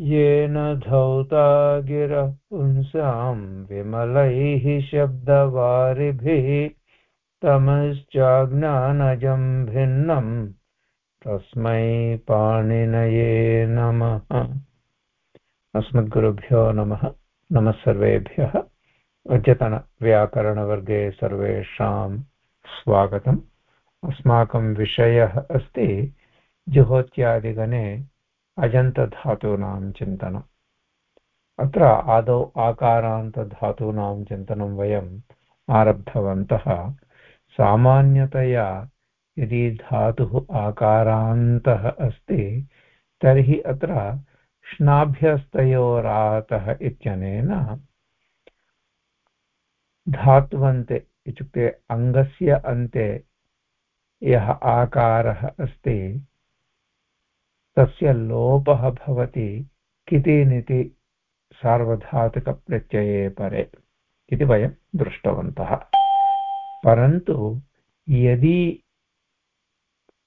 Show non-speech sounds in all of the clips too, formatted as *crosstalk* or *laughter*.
येन धौता गिरः पुंसां विमलैः शब्दवारिभिः तमश्चाज्ञानजं भिन्नम् तस्मै पाणिनये नमः। अस्मद्गुरुभ्यो नमः। नमः सर्वेभ्यः। अद्यतनव्याकरणवर्गे सर्वेषां स्वागतम्। अस्माकं विषयः अस्ति जुहोत्यादिगणे अजन्तधातूनां चिन्तनम्। अत्र आदौ आकारान्तधातूनां चिन्तनं वयम् आरब्धवन्तः। सामान्यतया यदि धातुः आकारान्तः अस्ति, तर्हि अत्र श्नाभ्यस्तयोरातः इत्यनेन धात्वन्ते इत्युक्ते अङ्गस्य अन्ते यः आकारः अस्ति तस्य लोपः भवति कितिनिति सार्वधातुकप्रत्यये परे इति वयं दृष्टवन्तः। परन्तु यदि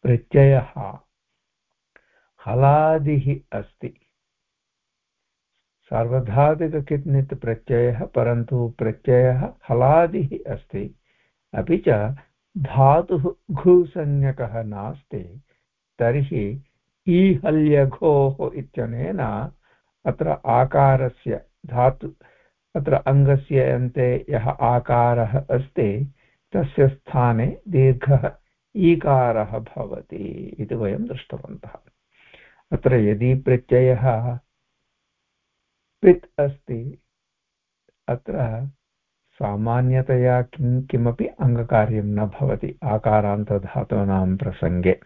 प्रत्ययः हलादिः अस्ति सार्वधातुककित्नित् प्रत्ययः परन्तु प्रत्ययः हलादिः अस्ति, अपि च धातुः घुसंज्ञकः नास्ति, तर्हि ईहल्यघोः इत्यनेन अत्र आकारस्य धातु, अत्र अङ्गस्य अन्ते यः आकारः अस्ति, तस्य स्थाने दीर्घः ईकारः भवति इति वयं दृष्टवन्तः। अत्र यदि प्रत्ययः पित् अस्ति, अत्र सामान्यतया किं, किमपि अङ्गकार्यं न भवति आकारान्तधातूनां प्रसङ्गे।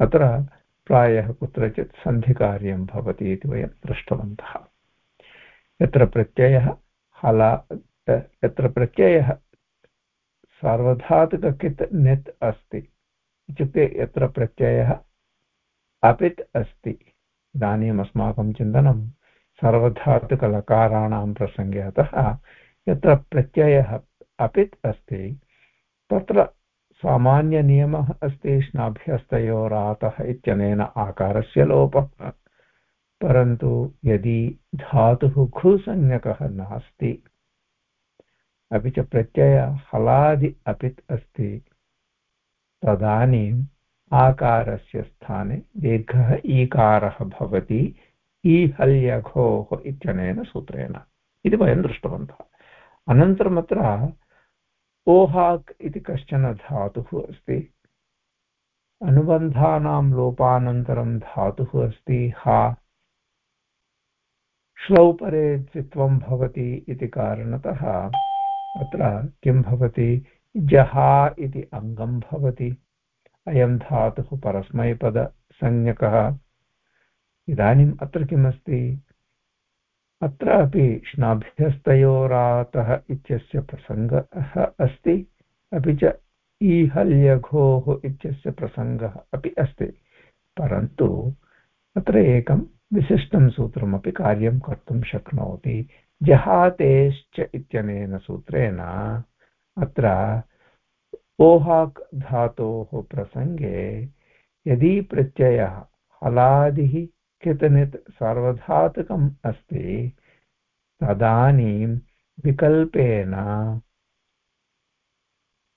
अत्र प्रायः कुत्रचित् सन्धिकार्यं भवति इति वयं दृष्टवन्तः। यत्र प्रत्ययः हला यत्र प्रत्ययः सार्वधातुककित् नित् अस्ति, इत्युक्ते यत्र प्रत्ययः अपित् अस्ति, इदानीम् अस्माकं चिन्तनं सर्वधातुकलकाराणां प्रसङ्गे अतः, यत्र प्रत्ययः अपित् अस्ति, तत्र सामान्यनियमः अस्ति, स्नाभ्यस्तयोरातः इत्यनेन आकारस्य लोपः। परन्तु यदि धातुः खुसंज्ञकः नास्ति, अपि च प्रत्यय हलादि अपित् अस्ति, तदानीम् आकारस्य स्थाने दीर्घः ईकारः भवति, ईहल्यघोः इत्यनेन सूत्रेण। इति वयं दृष्टवन्तः। अनन्तरम् अत्र ओहाक् इति कश्चन धातुः अस्ति। अनुबन्धानां लोपानन्तरं धातुः अस्ति। हा। श्लौपरे द्वित्वं भवति इति कारणतः अत्र किं भवति? जहा इति अङ्गं भवति। अयं धातुः परस्मैपदसंज्ञकः। इदानीम् अत्र किमस्ति? अत्र अपि श्नाभ्यस्तयोरातः इत्यस्य प्रसङ्गः अस्ति, अपि च ईहल्यघोः इत्यस्य प्रसङ्गः अपि अस्ति। परन्तु अत्र एकं विशिष्टं सूत्रमपि कार्यं कर्तुं शक्नोति। जहातेश्च इत्यनेन सूत्रेण अत्र ओहाक् धातोः प्रसङ्गे यदि प्रत्ययः हलादिः कितनित् सार्वधातुकम् अस्ति? तदानीं विकल्पेन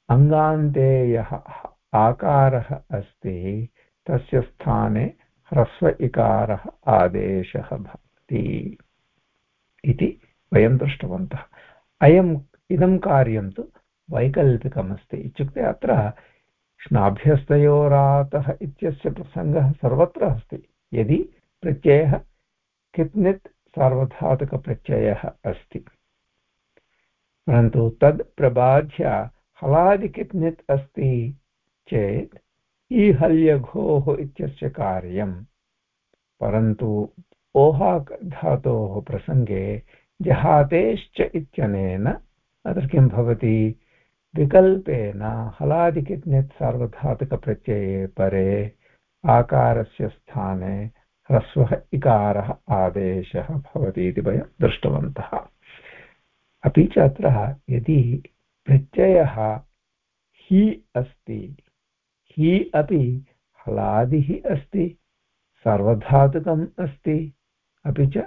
अङ्गान्ते यः आकारः अस्ति, तस्य स्थाने ह्रस्व इकारः आदेशः भवति इति वयं दृष्टवन्तः। अयम् इदं कार्यं तु वैकल्पिकमस्ति इत्युक्ते अत्र श्नाभ्यस्तयोरातः इत्यस्य प्रसङ्गः सर्वत्र अस्ति। यदि प्रत्ययः कित्नित् सार्वधातुकप्रत्ययः अस्ति? परन्तु तद् प्रबाध्य हलादिकित्नित् अस्ति चेत् ईहल्यघोः इत्यस्य कार्यं परन्तु ओहाक् धातोः प्रसङ्गे जहातेश्च इत्यनेन अत्र किं भवति? विकल्पेन हलादिकिज्ञत् सार्वधातुकप्रत्यये परे आकारस्य स्थाने ह्रस्वः इकारः आदेशः भवति इति वयं दृष्टवन्तः। अपि च अत्र यदि प्रत्ययः हि अस्ति, हि अपि हलादिः अस्ति, सार्वधातुकम् अस्ति, अपि च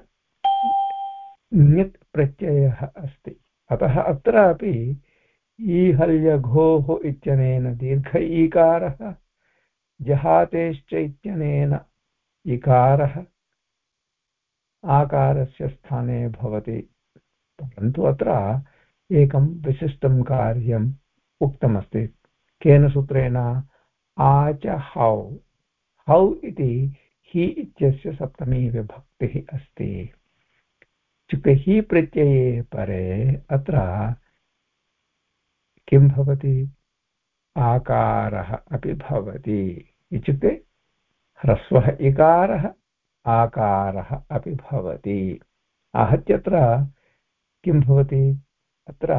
ण्यत् प्रत्ययः अस्ति। अतः अत्रापि ईहल्यघोः इत्यनेन दीर्घ ईकारः, जहातेश्च इत्यनेन इकारः आकारस्य स्थाने भवति। परन्तु अत्र एकं विशिष्टं कार्यम् उक्तमस्ति। केन सूत्रेण? आच हौ। हौ इति हि इत्यस्य सप्तमी विभक्तिः अस्ति। इत्युक्ते हि प्रत्यये परे अत्र किं भवति? आकारः अपि भवति। इत्युक्ते ह्रस्वः इकारः, आकारः अपि भवति। आहत्यत्र किं भवति? अत्र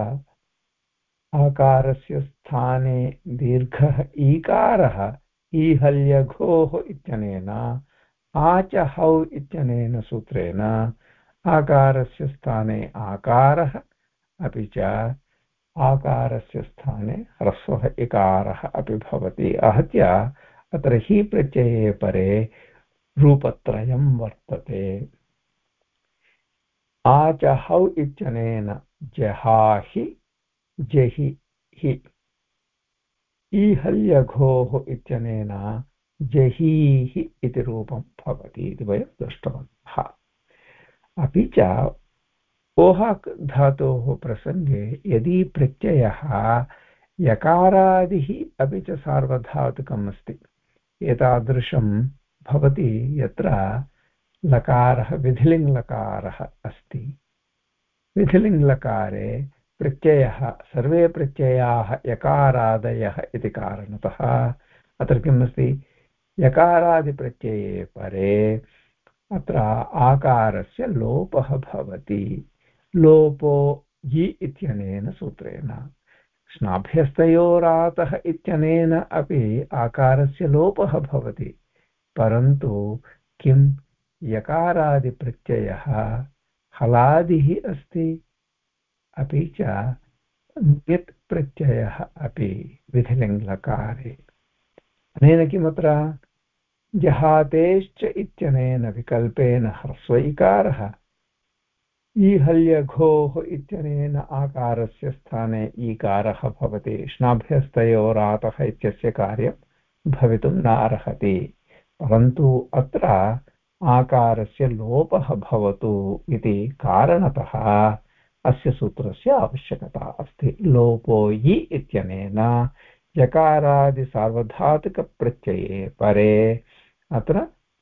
आकारस्य स्थाने दीर्घः ईकारः, ईहल्यघोः इत्यनेन आच हौ इत्यनेन सूत्रेण, आकारस्य स्थाने आकारः, अपि च आकारस्य स्थाने ह्रस्वः इकारः अपि भवति। आहत्य अत्र हि प्रत्यये परे रूपत्रयं वर्तते। आचहौ इत्यनेन जहाहि जहि हि। ईहल्यघोः इत्यनेन जहीः इति रूपं भवति इति वयं दृष्टवन्तः। अपि च ओहाक् धातोः प्रसङ्गे यदि प्रत्ययः यकारादिः अपि च सार्वधातुकम् अस्ति एतादृशं भवति यत्र लकारः विधिलिङ्लकारः अस्ति। विधिलिङ्लकारे प्रत्ययः, सर्वे प्रत्ययाः यकारादयः इति कारणतः अत्र किम् अस्ति? यकारादिप्रत्यये परे अत्र आकारस्य लोपः भवति। लोपो यि इत्यनेन सूत्रेण। स्नाभ्यस्तयोरातः इत्यनेन अपि आकारस्य लोपः भवति, परन्तु किं यकारादिप्रत्ययः हलादिः अस्ति? अपि च ण्यत् प्रत्ययः अपि विधिलिङ्लकारे अनेन किमत्र? जहातेश्च इत्यनेन विकल्पेन ह्रस्वैकारः ईहल्यघोः इत्यनेन आकारस्य स्थाने ईकारः भवति। श्नाभ्यस्तयोरातः इत्यस्य कार्यं भवितुं न अर्हति परन्तु अत्र आकारस्य लोपः भवतु इति कारणतः अस्य सूत्रस्य आवश्यकता अस्ति। लोपो इ इत्यनेन यकारादिसार्वधातुकप्रत्यये परे अत्र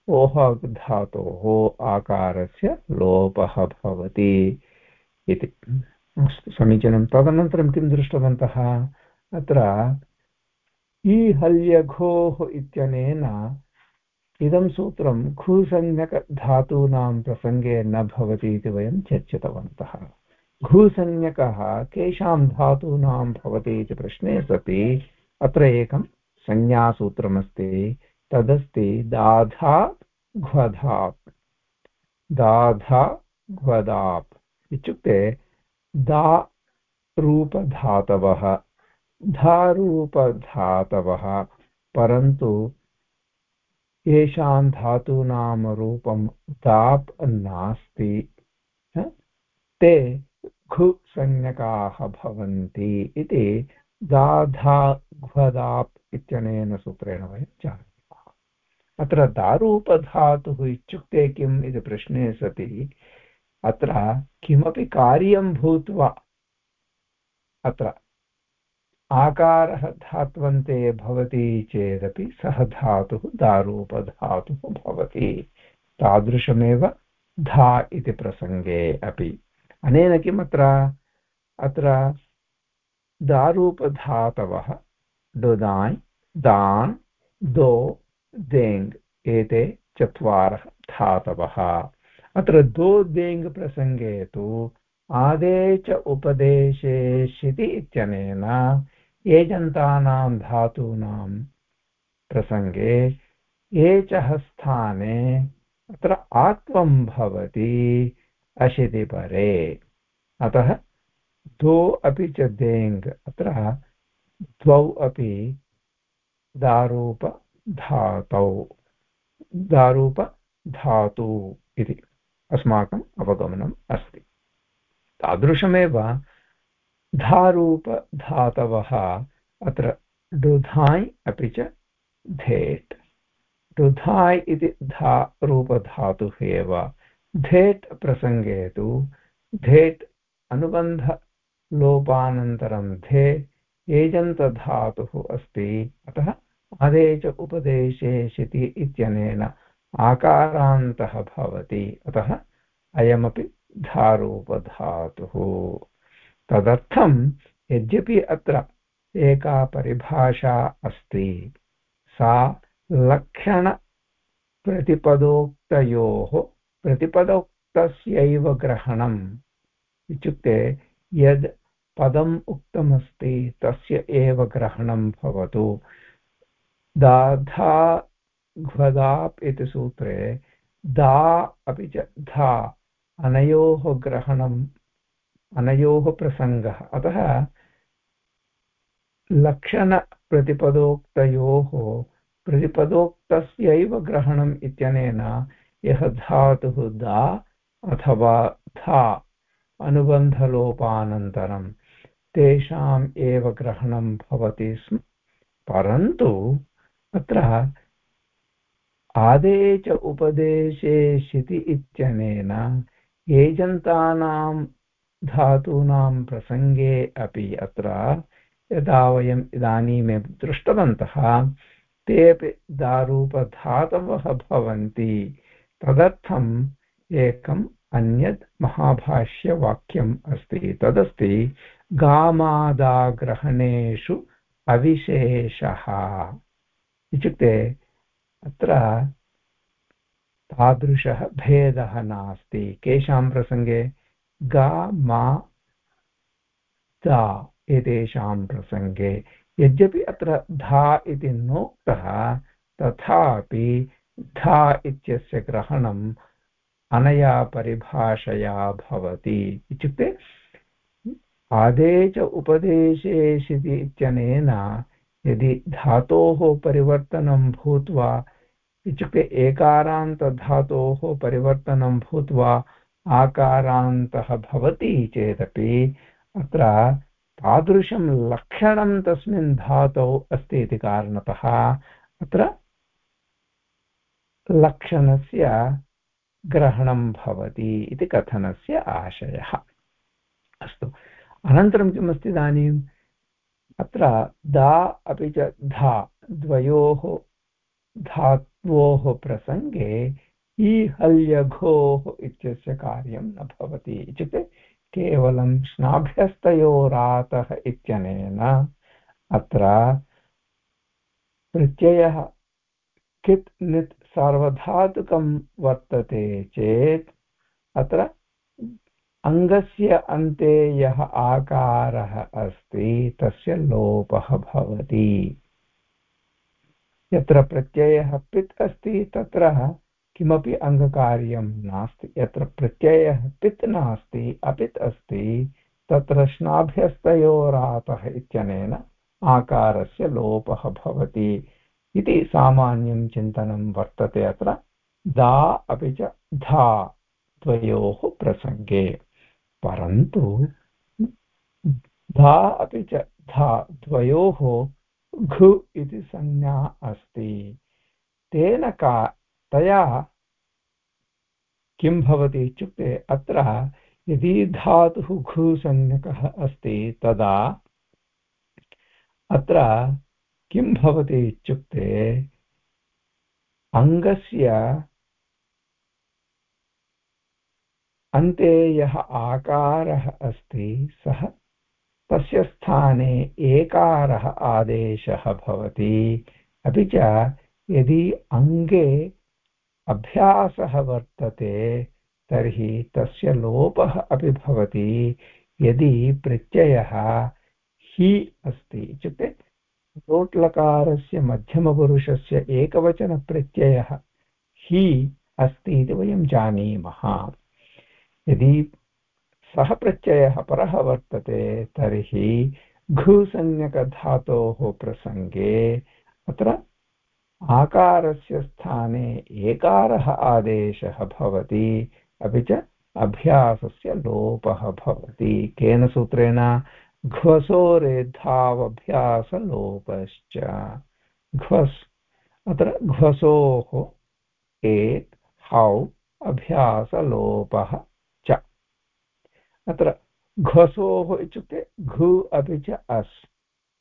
ओहाग् धातोः आकारस्य लोपः भवति इति। अस्तु, समीचीनं। तदनन्तरं किं दृष्टवन्तः? अत्र इत्यनेन इदं सूत्रं घूसंज्ञकधातूनां प्रसङ्गे न भवति इति वयं चर्चितवन्तः। घूसंज्ञकः केषां धातूनां भवति इति प्रश्ने सति, अत्र एकं संज्ञासूत्रमस्ति। तदस्ति दाधा घ्वधाप् दाधा घ्वदाप् इत्युक्ते दा रूपधातवः धारूपधातवः परन्तु येषां धातूनां रूपं दाप् नास्ति ते घु संज्ञकाः भवन्ति इति दाधा घ्वदाप् इत्यनेन सूत्रेण वयं जानीमः। अत्र दारूपधातुः इत्युक्ते किम् इति प्रश्ने सति। अत्र किमपि कार्यं भूत्वा अत्र आकारः धात्वन्ते भवति चेदपि सः धातुः दारूपधातुः भवति। तादृशमेव धा इति प्रसङ्गे अपि। अनेन किम् अत्र? अत्र दारूपधातवः डुदाय् दान्, दो देङ् एते चत्वारः धातवः। अत्र दो देङ् प्रसङ्गे तु आदे च उपदेशे शिति इत्यनेन एजन्तानां धातूनां प्रसङ्गे एचः स्थाने अत्र आत्वं भवति अशितिपरे। अतः द्वौ अपि च देङ् अत्र द्वौ अपि दारूप धातौ दारूप धातु इति अस्माकम् अवगमनम् अस्ति। तादृशमेव धारूपधातवः अत्र डुधाय् अपि च धेट्। डुधाय् इति धा रूपधातुः एव धेट् प्रसङ्गे तु धेट् अनुबन्धलोपानन्तरं धे एजन्तधातुः अस्ति। अतः आदेश उपदेशे शिति इत्यनेन आकारान्तः भवति। अतः अयमपि धारूपधातुः। तदर्थं यद्यपि अत्र एका परिभाषा अस्ति, सा लक्षणप्रतिपदोक्तयोः प्रतिपदोक्तस्यैव ग्रहणम्। इत्युक्ते यद् पदम् उक्तमस्ति, तस्य एव ग्रहणं भवतु। दाधा घ्वदाप् इति सूत्रे। दा अपि च धा, अनयोः ग्रहणम्, अनयोः प्रसङ्गः। अतः लक्षणप्रतिपदोक्तयोः प्रतिपदोक्तस्यैव ग्रहणम् इत्यनेन यः धातुः दा अथवा धा अनुबन्धलोपानन्तरं तेषाम् एव ग्रहणं भवति स्म। परन्तु अत्र आदेश उपदेशे शिति इत्यनेन एजन्तानां धातूनां प्रसङ्गे अपि अत्र यदा वयम् इदानीमेव दृष्टवन्तः, ते अपि दारूपधातवः भवन्ति। तदर्थम् एकम् अन्यत् महाभाष्यवाक्यम् अस्ति। तदस्ति, गामादाग्रहणेषु अविशेषः। इत्युक्ते अत्र तादृशः भेदः नास्ति। केषां प्रसङ्गे गा, मा, दा एतेषां प्रसङ्गे। यद्यपि अत्र धा इति नोक्तः, तथापि धा इत्यस्य ग्रहणम् अनया परिभाषया भवति। इत्युक्ते आदेश उपदेशेषिति इत्यनेन यदि धातोः परिवर्तनं भूत्वा इत्युक्ते एकारान्तधातोः परिवर्तनं भूत्वा आकारान्तः भवति चेदपि अत्र तादृशं लक्षणं तस्मिन् धातौ अस्ति इति कारणतः अत्र लक्षणस्य ग्रहणं भवति इति कथनस्य आशयः। अस्तु, अनन्तरं किमस्ति अत्र दा अपि च धा, द्वयोः धात्वोः प्रसङ्गे ईहल्यघोः इत्यस्य कार्यं न भवति इत्युक्ते केवलं स्नाभ्यस्तयोरातः इत्यनेन अत्र प्रत्ययः कित् नित् सार्वधातुकं वर्तते चेत् अत्र अङ्गस्य अन्ते यः आकारः अस्ति, तस्य लोपः भवति। यत्र प्रत्ययः पित् अस्ति, तत्र किमपि अङ्गकार्यं नास्ति। यत्र प्रत्ययः पित् नास्ति, अपित् अस्ति, तत्र स्नाभ्यस्तयोरातः इत्यनेन आकारस्य लोपः भवति इति सामान्यं चिन्तनं वर्तते अत्र दा अपि च धा द्वयोः प्रसङ्गे। परन्तु धा अपि च धा द्वयोः घु इति संज्ञा अस्ति। तेन का तया किं भवति इत्युक्ते अत्र यदि धातुः घुसंज्ञकः अस्ति तदा अत्र किं भवति इत्युक्ते अङ्गस्य अन्ते यः आकारः अस्ति सः तस्य स्थाने एकारः आदेशः भवति। अपि च यदि अङ्गे अभ्यासः वर्तते, तर्हि तस्य लोपः अपि भवति। यदि प्रत्ययः हि अस्ति इत्युक्ते लोट्लकारस्य मध्यमपुरुषस्य एकवचनप्रत्ययः हि अस्ति इति वयं जानीमः। यदि सः प्रत्ययः परः वर्तते, तर्हि घुसंज्ञकधातोः प्रसङ्गे अत्र आकारस्य स्थाने एकारः आदेशः भवति, अपि च अभ्यासस्य लोपः भवति। केन सूत्रेण? घ्वसोरेद्धावभ्यासलोपश्च घ्वस्, अत्र घ्वसोः, एत्, हौ, अभ्यासलोपः। अत्र घ्वसोः इत्युक्ते घु अपि च अस्,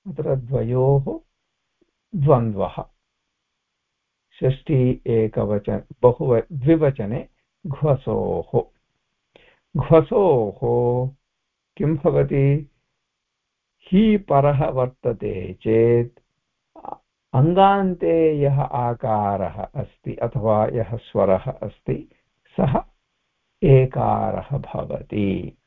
अत्र द्वयोः द्वन्द्वः। षष्ठी एकवचन बहुव द्विवचने घ्वसोः घ्वसोः किं भवति? हि परः वर्तते चेत् अङ्गान्ते यः आकारः अस्ति अथवा यः स्वरः अस्ति सः एकारः भवति।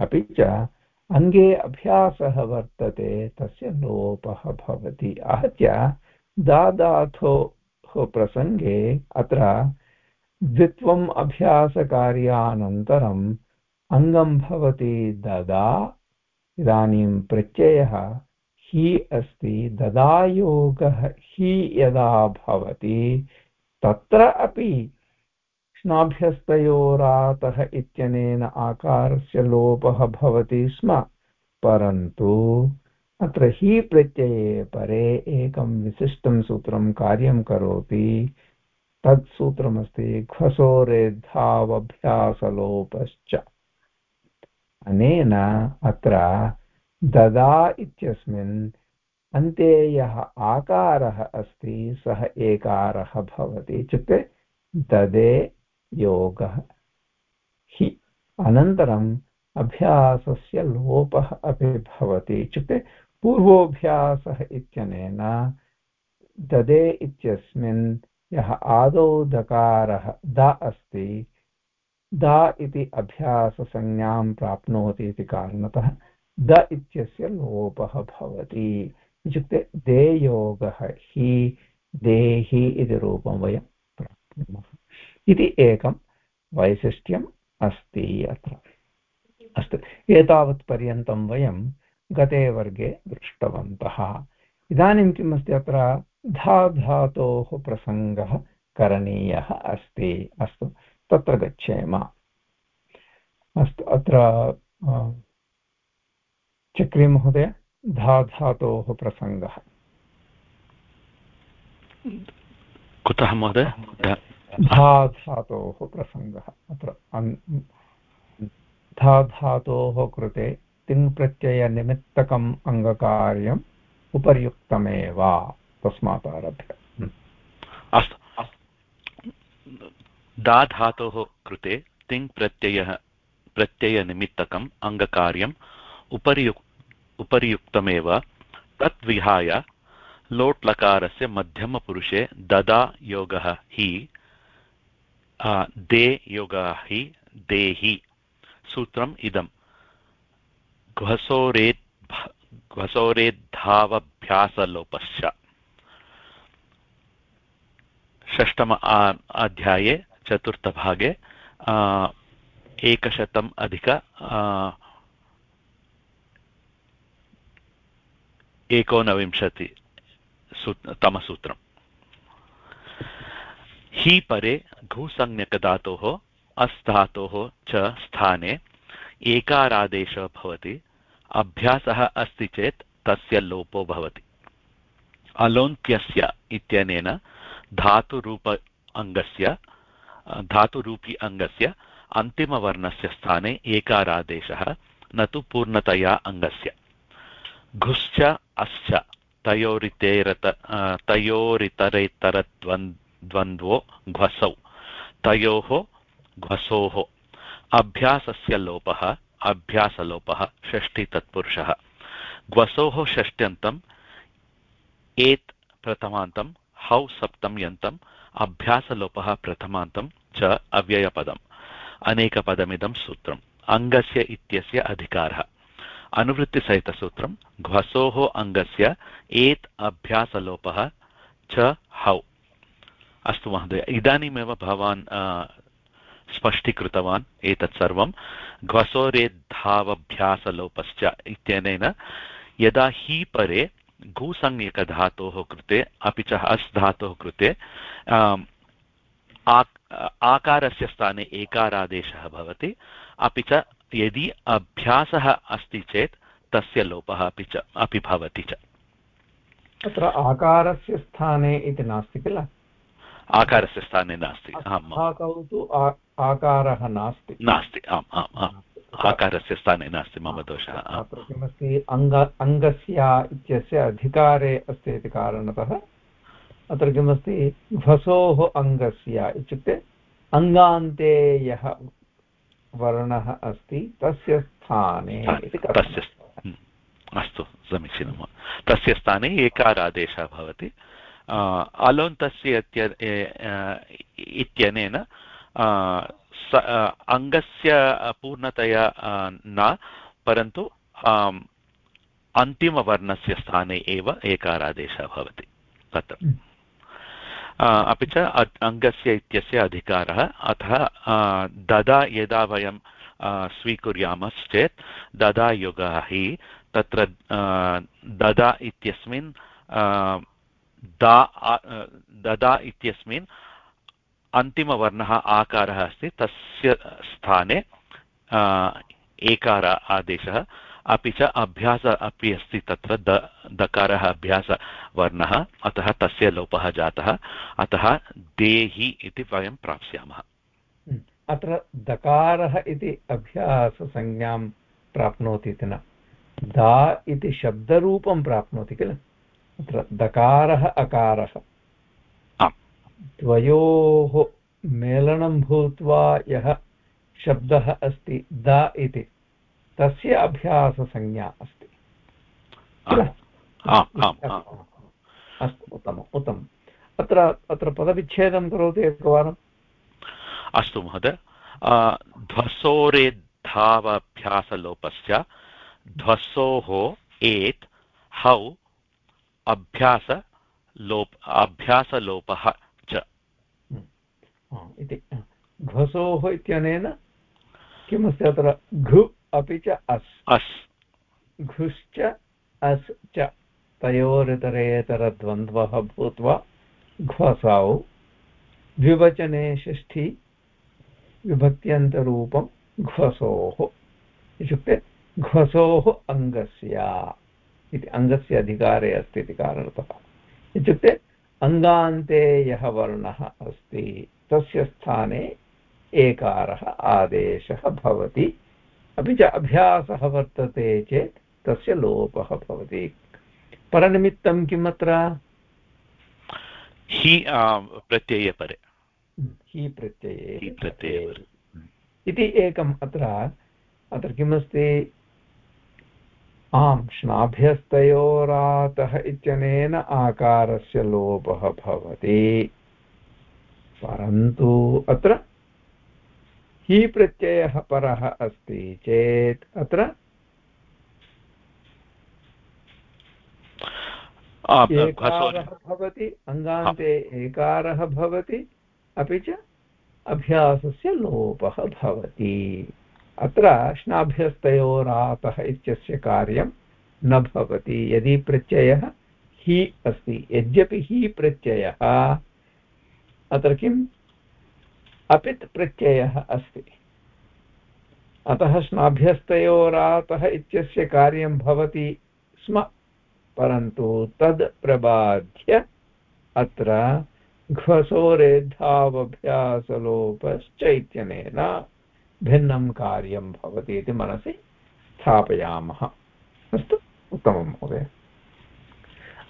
अपि च अङ्गे अभ्यासः वर्तते, तस्य लोपः भवति। आहत्य दादाथोः प्रसङ्गे अत्र द्वित्वम् अभ्यासकार्यानन्तरम् अङ्गं भवति ददा। इदानीं प्रत्ययः हि अस्ति, ददायोगः हि यदा भवति, तत्र अपि स्नाभ्यस्तयोरातः इत्यनेन आकारस्य लोपः भवति स्म। परन्तु अत्र हि प्रत्यये परे एकं विशिष्टं सूत्रं कार्यं करोति। तत् सूत्रमस्ति घ्वसोरेद्धावभ्यासलोपश्च। अनेन अत्र ददा इत्यस्मिन् अन्ते यः आकारः अस्ति सः एकारः भवति इत्युक्ते ददे योगः। हि अनन्तरम् अभ्यासस्य लोपः अपि भवति इत्युक्ते पूर्वोऽभ्यासः इत्यनेन ददे इत्यस्मिन् यः आदौ दकारः द अस्ति, द इति अभ्याससंज्ञां प्राप्नोति इति कारणतः द इत्यस्य लोपः भवति। इत्युक्ते देयोगः हि देहि इति रूपं वयं प्राप्नुमः। इति एकं वैशिष्ट्यम् अस्ति अत्र। अस्तु एतावत्पर्यन्तं वयं गते वर्गे दृष्टवन्तः। इदानीं किम् अस्ति अत्र? धा धातोः प्रसङ्गः करणीयः अस्ति। अस्तु, तत्र गच्छेम। अस्तु, अत्र चक्री महोदय, धा धातोः प्रसङ्गः। कुतः महोदय? धा धातोः प्रसङ्गः। अत्र धा धातोः कृते तिङ्प्रत्ययनिमित्तकम् अङ्गकार्यम् उपर्युक्तमेव। तस्मात् आरभ्य। अस्तु। दा धातोः कृते तिङ् प्रत्ययः प्रत्ययनिमित्तकम् अङ्गकार्यम् उपर्युक्, उपर्युक्तमेव। तत् विहाय लोट् लकारस्य मध्यमपुरुषे ददा योगः हि दे योगः हि देहि, सूत्रम् इदम्। घ्वसोरेत् घ्वसोरेद्धावभ्यासलोपश्च। षष्टम अध्याये चतुर्थभागे एकशतम् अधिक एकोनविंशति तमसूत्रम्। हि परे घुसंज्ञकधातोः अस् धातोः च स्थाने एकारादेशः भवति, अभ्यासः अस्ति चेत् तस्य लोपो भवति। अलोन्त्यस्य इत्यनेन धातुरूप अङ्गस्य, धातुरूपी अङ्गस्य अन्तिमवर्णस्य स्थाने एकारादेशः, न तु पूर्णतया अङ्गस्य। घुश्च अश्च तयोरितेरत तयोरितरेतरद्वन्द्वो घ्वसौ। तयोः घ्वसोः। अभ्यासस्य लोपः, अभ्यासलोपः, षष्ठीतत्पुरुषः। ग्वसोः षष्ट्यन्तम् एत् प्रथमान्तं, हौ सप्तं यन्तम् अभ्यासलोपः प्रथमान्तं च अव्ययपदम्। अनेकपदमिदं सूत्रम्। अङ्गस्य इत्यस्य अधिकारः। अनुवृत्तिसहितसूत्रं घ्वसोः अङ्गस्य एत् अभ्यासलोपः च हौ। अस्तु महोदय। इदानीमेव भवान् स्पष्टीकृतवान् एतत् सर्वं। घ्वसोरेद्धावभ्यासलोपश्च इत्यनेन यदा हि परे घुसंज्ञकधातोः कृते, अपि च हस् धातोः कृते आकारस्य स्थाने एकारादेशः भवति। अपि च यदि अभ्यासः अस्ति चेत् तस्य लोपः अपि च, अपि भवति च। तत्र आकारस्य स्थाने इति नास्ति किल? आकारस्य स्थाने नास्ति तु आकारः नास्ति। नास्ति। आम् आम् आम्। आकारस्य स्थाने नास्ति मम दोषः। अत्र किमस्ति? अङ्ग अङ्गस्य इत्यस्य अधिकारे अस्ति इति कारणतः अत्र किमस्ति? घ्वसोः अङ्गस्य इत्युक्ते अङ्गान्ते यः वर्णः अस्ति तस्य स्थाने इति तस्य अस्तु समीचीनं। तस्य स्थाने एकारादेशः भवति। अलोन्तस्य इत्यनेन अङ्गस्य पूर्णतया न परन्तु अन्तिमवर्णस्य स्थाने एव एकारादेशः भवति। तत्र। हम्म। अपि च अङ्गस्य इत्यस्य अधिकारः। अतः ददा यदा वयं स्वीकुर्यामश्चेत् ददा युगः हि तत्र ददा इत्यस्मिन् दा ददा इत्यस्मिन् अन्तिमवर्णः आकारः अस्ति। तस्य स्थाने एकार आदेशः। अपि च अभ्यास अपि अस्ति तत्र, द, दकारः अभ्यासवर्णः। अतः तस्य लोपः जातः। अतः देहि इति वयं प्राप्स्यामः। हम्म। अत्र दकारः इति अभ्याससंज्ञां प्राप्नोति इति न। दा इति शब्दरूपं प्राप्नोति किल? दकारः अकारः। द्वयोः मेलनं भूत्वा यः शब्दः अस्ति द इति तस्य अभ्याससंज्ञा अस्ति। अस्तु उत्तमम् उत्तमम्। अत्र अत्र पदविच्छेदं करोतु एकवारम्। अस्तु महोदय। ध्वसोरेद्धावभ्यासलोपस्य ध्वसोः एत् हौ अभ्यासलोप अभ्यासलोपः च। इति ध्वसोः इत्यनेन किमस्ति अत्र? घु अपि च अस्। अस्। घुश्च अस् च। तयोरितरेतरद्वन्द्वः भूत्वा घ्वसौ द्विवचने षष्ठी विभक्त्यन्तरूपं घ्वसोः। इत्युक्ते घ्वसोः अङ्गस्य। इति अङ्गस्य अधिकारे अस्ति इति कारणतः। इत्युक्ते अङ्गान्ते यः वर्णः अस्ति तस्य स्थाने एकारः आदेशः भवति। अपि च अभ्यासः वर्तते चेत् तस्य लोपः भवति। परनिमित्तं किम् अत्र? हि प्रत्ययपरे हि प्रत्यये प्रत्यये इति एकम् अत्र अत्र किमस्ति? आम् श्नाभ्यस्तयोरातः इत्यनेन आकारस्य लोपः भवति। परन्तु अत्र हि प्रत्ययः परः अस्ति चेत् अत्र एकारः भवति अङ्गान्ते एकारः भवति अपि च अभ्यासस्य लोपः भवति। अत्र श्नाभ्यस्तयोरातः इत्यस्य कार्यं न भवति। यदि प्रत्ययः हि अस्ति, यद्यपि हि प्रत्ययः, अत्र किम्? अपित् प्रत्ययः अस्ति। अतः स्नाभ्यस्तयोरातः इत्यस्य कार्यं भवति स्म, परन्तु तद् प्रबाध्य अत्र घ्वसोरेद्धावभ्यासलोपश्चैत्यनेन भिन्नं कार्यं भवति इति मनसि स्थापयामः। अस्तु उत्तमं महोदय।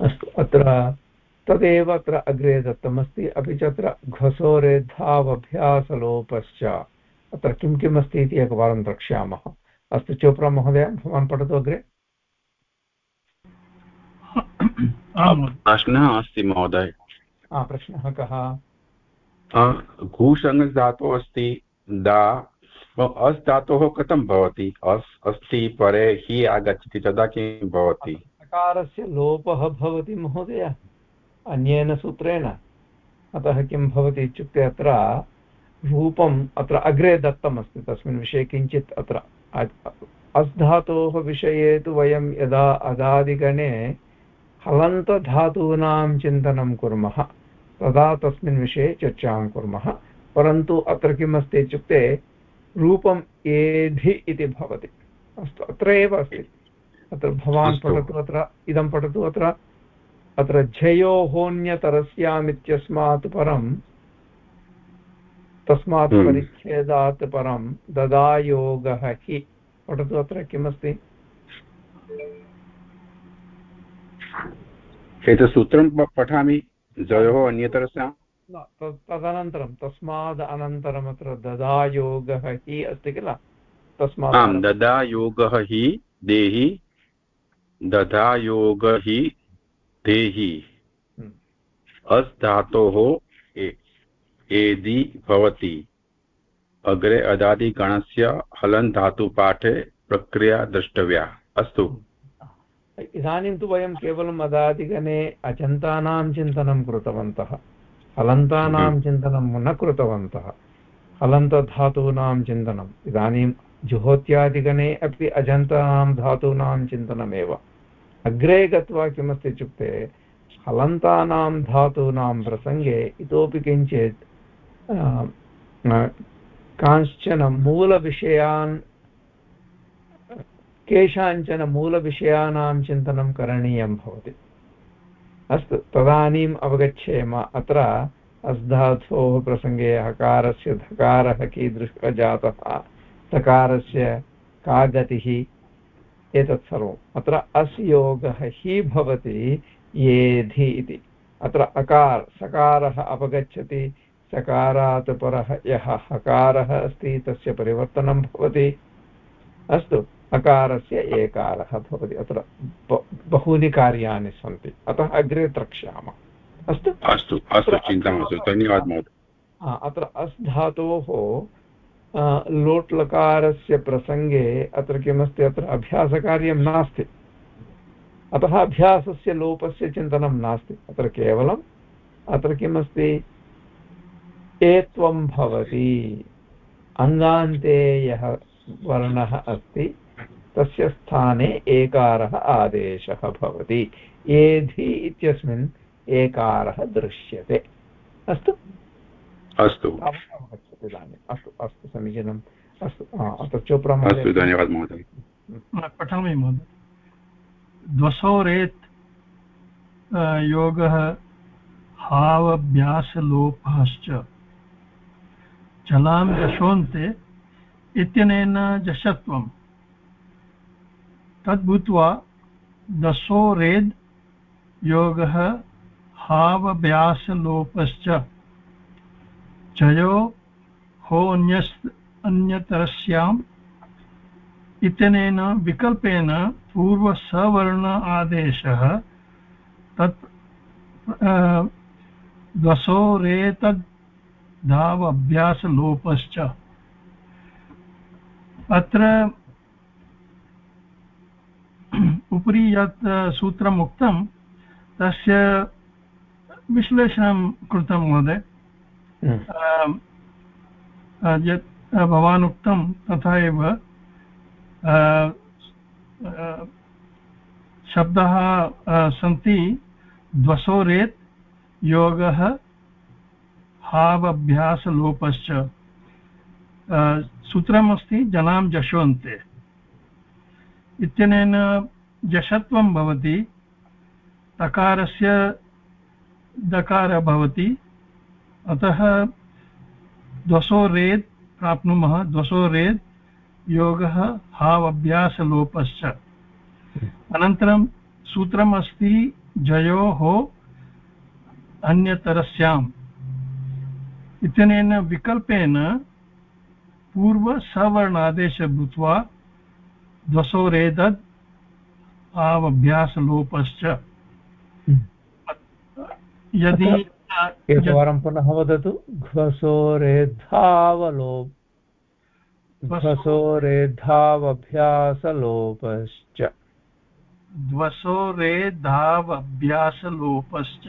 अस्तु अत्र तदेव अत्र अग्रे दत्तमस्ति। अपि च अत्र घसोरेद्धावभ्यासलोपश्च अत्र किं किम् अस्ति इति एकवारं द्रक्ष्यामः। अस्तु चोप्रा महोदय भवान् पठतु अग्रे। प्रश्नः अस्ति महोदय। प्रश्नः कः? घूषङ् धातुः अस्ति दा अस् धातोः कथं भवति? अस् अस्ति परे हि आगच्छति तदा किं भवति? सकारस्य लोपः भवति महोदय, अन्येन सूत्रेण। अतः किं भवति इत्युक्ते अत्र रूपम् अत्र अग्रे दत्तमस्ति, तस्मिन् विषये किञ्चित् अत्र अस्धातोः विषये तु वयं यदा अदादिगणे हलन्तधातूनां चिन्तनं कुर्मः, तदा तस्मिन् विषये चर्चां कुर्मः। परन्तु अत्र किमस्ति इत्युक्ते रूपम् एधि इति भवति। अस्तु अत्र एव अस्ति। अत्र भवान् पठतु अत्र इदं पठतु अत्र अत्र झयोहोन्यतरस्यामित्यस्मात् परं तस्मात् हम्म। परिच्छेदात् परं ददायोगः हि। पठतु अत्र किमस्ति? एतत् सूत्रं पठामि। द्वयोः तदनन्तरं तस्माद् अनन्तरम् अत्र ददायोगः हि अस्ति किल? तस्मात् आम् ददायोगः हि देहि दधायोग हि देहि। हम्म। अस् धातोः एदि भवति। अग्रे अदादिगणस्य हलन् धातुपाठे प्रक्रिया द्रष्टव्या। अस्तु। इदानीं तु वयं केवलम् अदादिगणे अचन्तानां चिन्तनं कृतवन्तः। हलन्तानां हम्म। चिन्तनं न कृतवन्तः। हलन्तधातूनां चिन्तनम्। इदानीं जुहोत्यादिगणे अपि अजन्तानां धातूनां चिन्तनमेव। अग्रे गत्वा किमस्ति इत्युक्ते हलन्तानां धातूनां प्रसङ्गे इतोपि किञ्चित् कांश्चन मूलविषयान् केषाञ्चन मूलविषयाणां चिन्तनं करणीयं भवति। अस्तु, तदानीम् अवगच्छेम। अत्र अस्धातोः प्रसङ्गे हकारस्य धकारः कीदृशः जातः तकारस्य का गतिः एतत् सर्वम्। अत्र अस्य हि भवति येधि इति। अत्र अकार, सकारः अपगच्छति, सकारात् परः यः हकारः अस्ति, तस्य परिवर्तनं भवति। अस्तु। अकारस्य एकारः भवति। अत्र बहूनि कार्याणि सन्ति। अतः अग्रे द्रक्ष्यामः। अस्तु? अस्तु अस्तु चिन्ता मास्तु। धन्यवादः महोदय। अत्र अस् धातोः लोट् लकारस्य प्रसङ्गे अत्र किमस्ति? अत्र अभ्यासकार्यं नास्ति। अतः अभ्यासस्य लोपस्य चिन्तनं नास्ति। अत्र केवलम् अत्र किमस्ति? एत्वं भवति। अङ्गान्ते यः वर्णः अस्ति। तस्य स्थाने एकारः आदेशः भवति। एधि इत्यस्मिन् एकारः दृश्यते। अस्तु? अस्तु। इदानीम्। अस्तु अस्तु समीचीनम्। अस्तु अत्र चोप्रा अस्तु धन्यवादः महोदय। पठामि महोदय। द्वसोरेत् योगः हावभ्यासलोपश्च जलां जशोन्ते इत्यनेन जशत्वं तद्भूत्वा दशोरेद् योगः हावभ्यासलोपश्च। जयो होऽन्यस् अन्यतरस्याम् इत्यनेन विकल्पेन पूर्वसवर्ण आदेशः तत् दशोरेतद्धावभ्यासलोपश्च अत्र उपरि यत् सूत्रम् उक्तं तस्य विश्लेषणं कृतं महोदय। हम्म। यत् भवान् उक्तं तथा एव शब्दाः सन्ति द्वसोरेत् योगः हावभ्यासलोपश्च। सूत्रमस्ति जनां जशवन्ते। इत्यनेन जशत्वं भवति, तकारस्य दकारः भवति, अतः द्वसो रेद् प्राप्नुमः, द्वसो रेद् योगः हाव् अभ्यासलोपश्च अनन्तरं सूत्रम् अस्ति जयोः अन्यतरस्याम्। इत्यनेन विकल्पेन पूर्वसवर्णादेश भूत्वा द्वसोरेदद् आवभ्यासलोपश्च। यदि एकवारं पुनः वदतु घ्वसोरेधावलो घ्वसोरेधावभ्यासलोपश्च ध्वसोरेधावभ्यासलोपश्च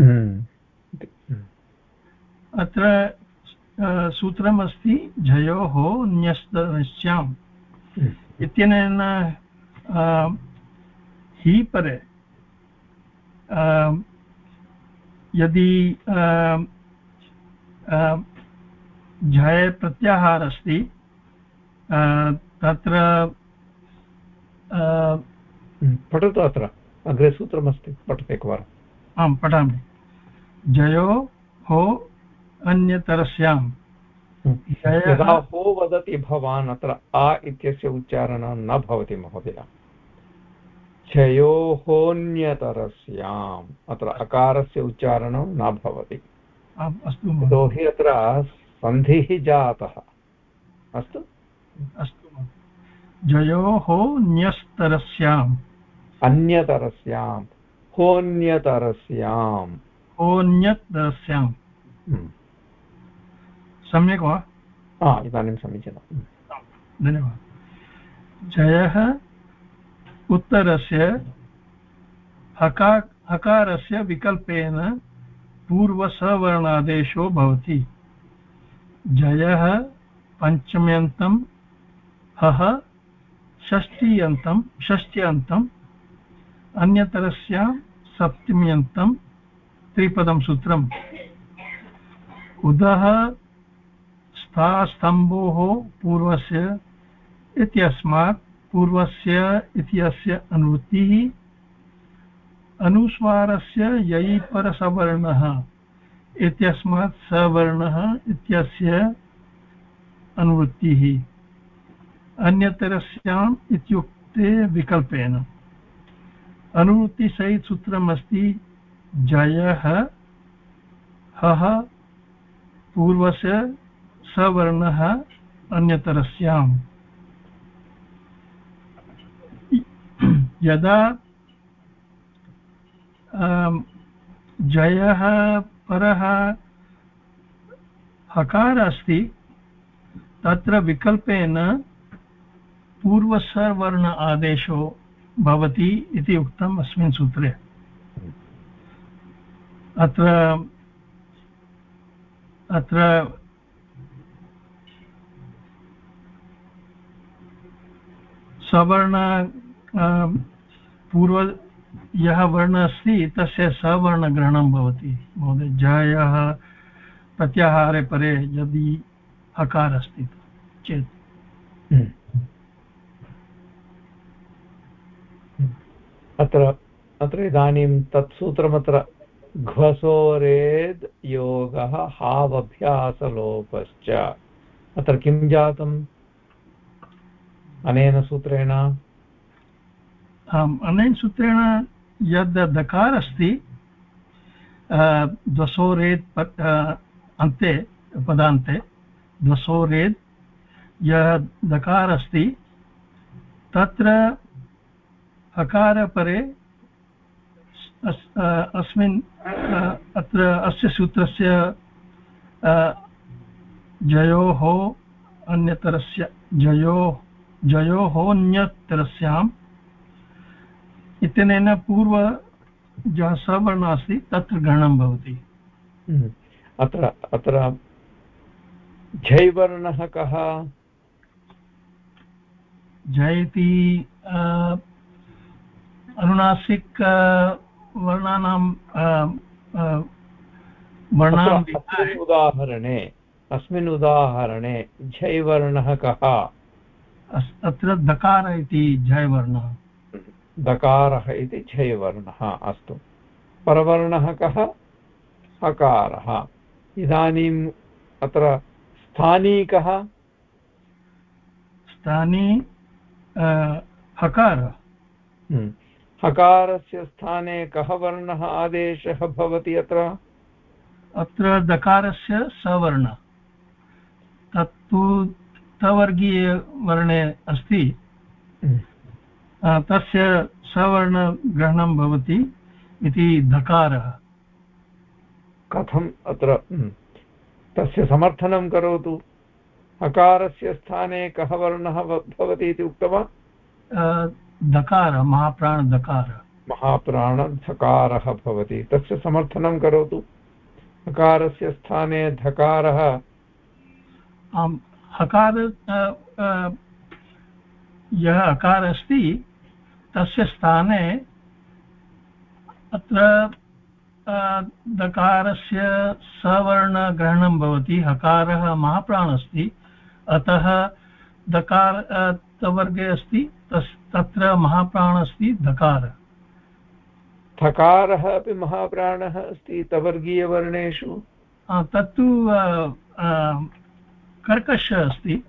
हम्म। अत्र सूत्रमस्ति झयोः न्यस्तश्याम् हम्म। इत्यनेन हि परे यदि झय प्रत्याहार अस्ति तत्र पठतु अत्र अग्रे सूत्रमस्ति पठतु एकवारम्। आं पठामि। जयो हो अन्यतरस्याम्। यदा हो वदति भवान् अत्र आ इत्यस्य उच्चारणं न भवति महोदय। क्षयोहोऽन्यतरस्याम् अत्र अकारस्य उच्चारणं न भवति। अस्तु यतोहि अत्र सन्धिः जातः। अस्तु? अस्तु जयोः न्यस्तरस्याम् अन्यतरस्याम्। होन्यतरस्याम्। होन्यतरस्याम्। हम्म। सम्यक् वा? हा इदानीं समीचीनं। धन्यवादः। जयः उत्तरस्य हका हकारस्य विकल्पेन पूर्वसवर्णादेशो भवति। जयः पञ्चम्यन्तं हः षष्ट्यन्तं षष्ट्यन्तम् अन्यतरस्यां सप्तम्यन्तं त्रिपदं सूत्रम्। उदः स्थास्तम्भोः पूर्वस्य इत्यस्मात् पूर्वस्य इत्यस्य अनुवृत्तिः अनुस्वारस्य ययि परसवर्णः इत्यस्मात् सवर्णः इत्यस्य अनुवृत्तिः अन्यतरस्याम् इत्युक्ते विकल्पेन। अनुवृत्तिसहितसूत्रम् अस्ति जयः, हः, पूर्वस्य सवर्णः अन्यतरस्याम्। यदा जयः परः हकार अस्ति, तत्र विकल्पेन पूर्वसवर्ण आदेशो भवति इति उक्तम् अस्मिन् सूत्रे। अत्र अत्र सवर्ण पूर्व यः वर्णः अस्ति, तस्य सवर्णग्रहणं भवति। महोदय, जयः, प्रत्याहारे परे यदि हकार अस्ति चेत्। हम्म। अत्र अत्र इदानीं तत् सूत्रमत्र घ्वसोरेद् योगः, हावभ्यासलोपश्च। अत्र किं जातम्? अनेन सूत्रेण? आम्, अनेन सूत्रेण यद् दकार अस्ति द्वसोरेत् अन्ते, पदान्ते, द्वसोरेद् यः दकार अस्ति, तत्र हकारपरे अस्मिन् अत्र अस्य सूत्रस्य जयोः अन्यतरस्य जयोः जयोहोऽन्यतरस्याम् इत्यनेन पूर्व यः सवर्णः अस्ति तत्र ग्रहणं भवति। हम्म। अत्र अत्र झैवर्णः कः? जयति अनुनासिक वर्णानां वर्णान् उदाहरणे अस्मिन् उदाहरणे झैवर्णः कः? अत्र दकार इति झयवर्णः दकारः इति झयवर्णः अस्तु। परवर्णः कः? हकारः। इदानीम् अत्र स्थानी कः? स्थानी हकार। हम्म। हकारस्य स्थाने कः वर्णः आदेशः भवति अत्र? अत्र दकारस्य सवर्ण। तत्तु तवर्गीयवर्णे अस्ति। तस्य सवर्णग्रहणं भवति इति धकारः। कथम् अत्र तस्य समर्थनं करोतु। हकारस्य स्थाने कः वर्णः भवति इति उक्तवान्? धकार महाप्राणधकार। महाप्राणधकारः भवति। तस्य समर्थनं करोतु। हकारस्य स्थाने धकारः। आम् हकार यः अकार अस्ति तस्य स्थाने अत्र दकारस्य सवर्णग्रहणं भवति हकारः महाप्राण अस्ति अतः दकार तवर्गे अस्ति तस् तत्र महाप्राण अस्ति धकार थकारः अपि महाप्राणः अस्ति तवर्गीयवर्णेषु? तत्तु कर्कश अस्ति।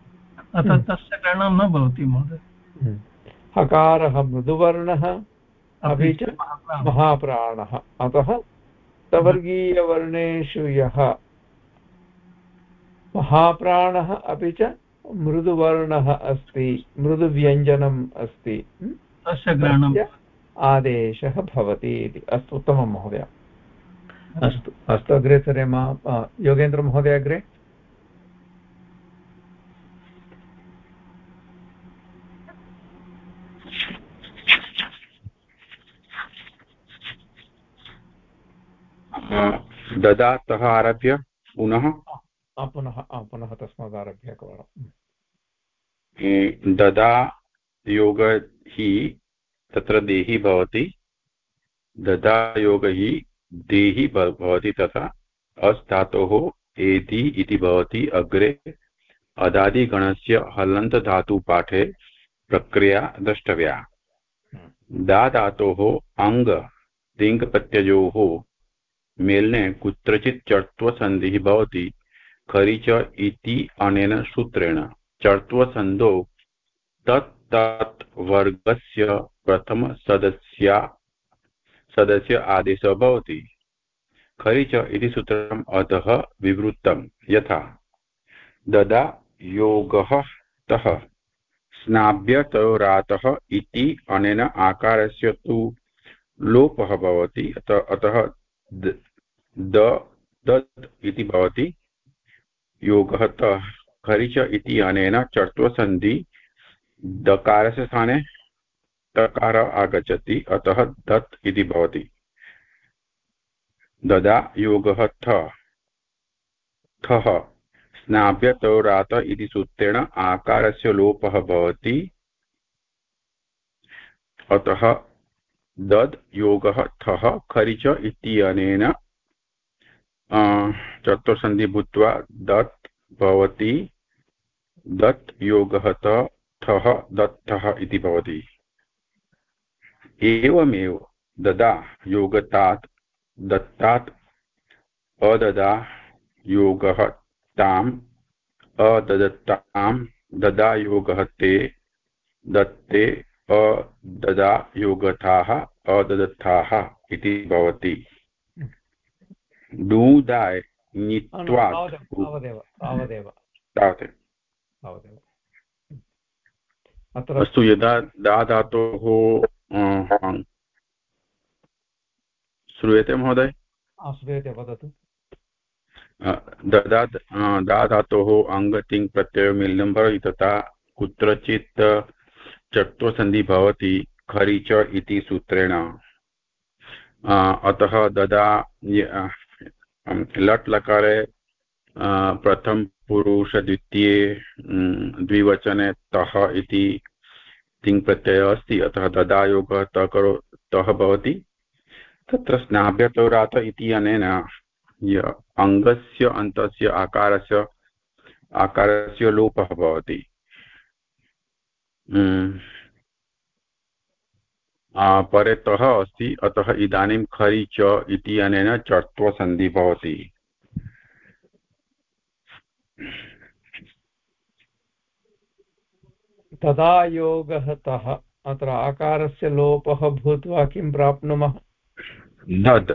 अतः हम्म। तस्य ग्रहणं न भवति महोदय। हम्म। हकारः मृदुवर्णः अपि च महाप्राणः। अतः तवर्गीयवर्णेषु यः महाप्राणः अपि च मृदुवर्णः अस्ति मृदुव्यञ्जनम् अस्ति हम्म। तस्य ग्रहणम् आदेशः भवति इति। अस्तु उत्तमं महोदय। अस्तु। अस्तु अग्रे सरेम योगेन्द्रमहोदय अग्रे। ददातः आरभ्य पुनः? पुनः पुनः तस्मात् आरभ्य एकवारं ददा योग हि तत्र देहि भवति ददा योग हि देहि भवति तथा अस्धातोः एति इति भवति अग्रे। अदादिगणस्य हलन्तधातुपाठे प्रक्रिया द्रष्टव्या। हम्म। दा धातोः अङ्ग तिङ्प्रत्ययोः मेलने कुत्रचित् चर्त्वसन्धिः भवति खरिच इति अनेन सूत्रेण। चर्त्वसन्धौ तत् तत् वर्गस्य प्रथमसदस्या, सदस्य आदेशः भवति। खरिच इति सूत्रम् अतः विवृत्तं यथा, ददा योगः तः स्नाभ्यतरातः इति अनेन आकारस्य तु लोपः भवति। अतः द दत् इति भवति। योगः तः इति अनेन चर्त्वसन्धि दकारस्य स्थाने तकार आगच्छति, अतः दत् इति भवति। ददा, योगः थ। थः स्नाभ्यतौरात इति सूत्रेण आकारस्य लोपः भवति। अतः दद्, योगः, थः खरिच इत्यनेन चतुर्सन्धि भूत्वा दत् भवति, दत् योगः थः दत्तः इति भवति। एवमेव ददा योगतात्, दत्तात्, अददा योगः ताम् अददत्तां ददा योगः ते दत्ते, अददा योगथाः अददत्ताः इति भवति। तावदेव तावदेव अस्तु यदा दा धातोः श्रूयते महोदय श्रूयते वदतु ददा दा धातोः अङ्गतिङ् प्रत्ययो मिलितं भवति तथा कुत्रचित् चत्वसन्धि भवति खरि च इति सूत्रेण अतः ददा लट् लकारे प्रथम पुरुष द्वितीये द्विवचने तः इति तिङ्प्रत्ययः अस्ति, अतः तदा योगः त करो, तः भवति। तत्र स्नाभ्यतोरात इति अनेन अङ्गस्य अन्तस्य आकारस्य आकारस्य लोपः भवति। परे तः अस्ति अतः इदानीं खरि च इति अनेन चत्वसन्धि भवति। तदा योगः तः अत्र आकारस्य लोपः भूत्वा किं प्राप्नुमः? दद्।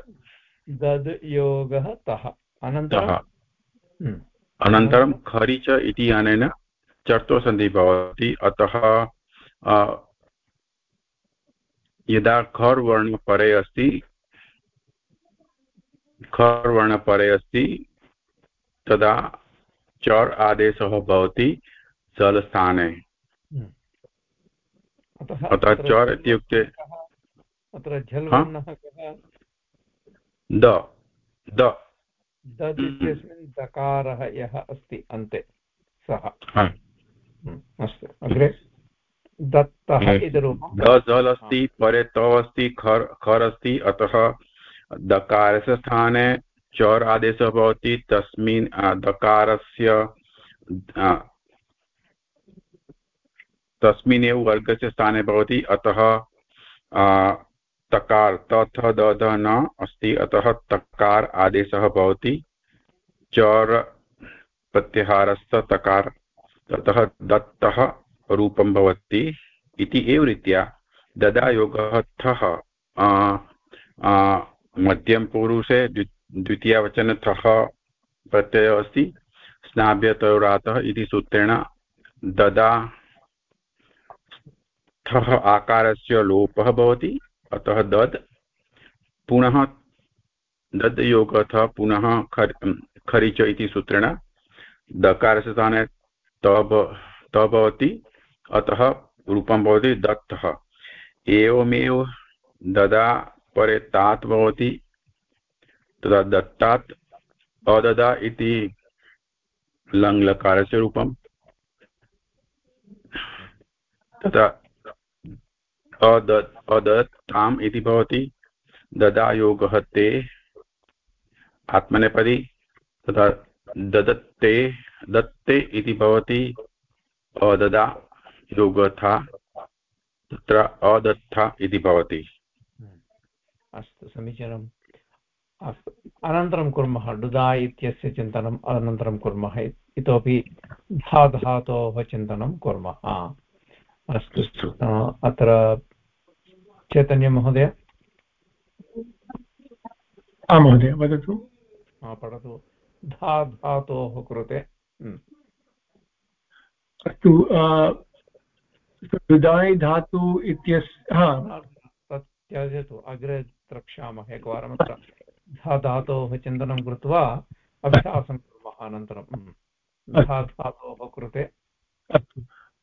दद् योगः तः। अनन्तरं? हम्म। अनन्तरं खरि च इति अनेन भवति अतः यदा खर् वर्णपरे अस्ति खर् वर्णपरे अस्ति तदा चर् आदेशः भवति जलस्थाने। हम्म। अतः चर् इत्युक्ते अत्र झल्वर्णः कः? द। द। दद् इत्यस्मिन् दकारः यः अस्ति अन्ते सः। हम्म, अस्तु अग्रे। दत्तः इति रूपं। द अस्ति परे त अस्ति खर् खर् अस्ति अतः दकारस्य स्थाने चर् आदेशः भवति तस्मिन् दकारस्य तस्मिन्नेव वर्गस्य स्थाने भवति अतः तकार तथ दध न अस्ति अतः तकार आदेशः भवति। चर प्रत्याहारस्य तकार ततः दत्तः रूपं भवति इति एव रीत्या ददायोगः थः मध्यमपुरुषे द्वितीयवचनतः प्रत्ययः अस्ति स्नाभ्यतयोरातः इति सूत्रेण ददा थः आकारस्य लोपः भवति, अतः दद् पुनः, दद् दद्योगः पुनः खर् खरिच इति सूत्रेण दकारस्य स्थाने त भवति। अतः रूपं भवति दत्तः। एवमेव ददा परे तात् भवति, तदा दत्तात् अददा इति लङ्लकारस्य रूपं तथा अदत् अदत्ताम् इति भवति, ददायोगः ते आत्मनेपदी, तथा ददत्ते, दत्ते इति भवति, अददा योगथा तत्र अदत्था इति भवति। अस्तु समीचीनम्। अस्तु अनन्तरं कुर्मः डुदा इत्यस्य चिन्तनम् अनन्तरं कुर्मः। इतोपि धा धातोः चिन्तनं कुर्मः। अस्तु अत्र चैतन्यमहोदय आं महोदय वदतु। पठतु। धा धातोः कृते। हम्म। अस्तु हृदाय् धातु इत्यस्य तत् त्यजतु अग्रे द्रक्ष्यामः एकवारम् अत्र। धा धातोः चिन्तनं कृत्वा अभ्यासं कुर्मः अनन्तरं। धा धातोः कृते।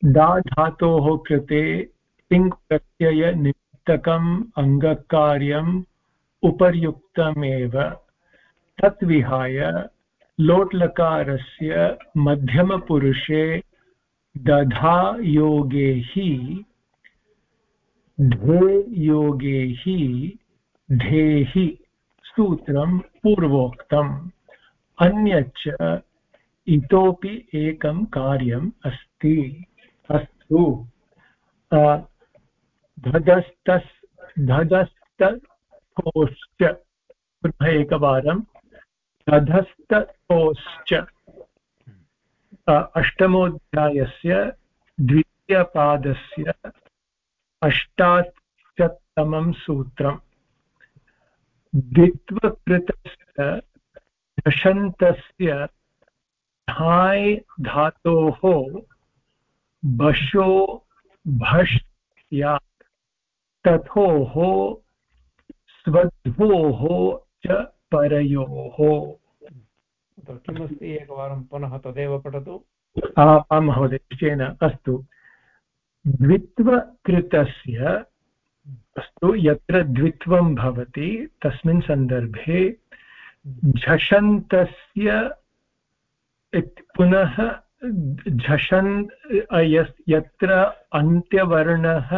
दा धातोः कृते तिङ् प्रत्ययनिमित्तकम् अङ्गकार्यम् उपर्युक्तमेव। तत् विहाय लोट्लकारस्य मध्यमपुरुषे दधा योगे हि ढे योगे हि ढेहि सूत्रं पूर्वोक्तम्। अन्यच्च इतोपि एकं कार्यम् अस्ति। अस्तु। धदस्तस् धदस्तोश्च पुनः एकवारं। धधस्तोश्च अष्टमोऽध्यायस्य द्वितीयपादस्य अष्टाशततमं सूत्रम्। द्वित्वकृतस्य दशन्तस्य धाय् धातोः बशो भष् स्यात् तथोः स्वध्वोः च परयोः। किमस्ति एकवारं पुनः तदेव पठतु। आं महोदय, निश्चयेन, अस्तु। द्वित्वकृतस्य अस्तु, यत्र द्वित्वं भवति, तस्मिन् सन्दर्भे झषन्तस्य पुनः झषन् यत्र अन्त्यवर्णः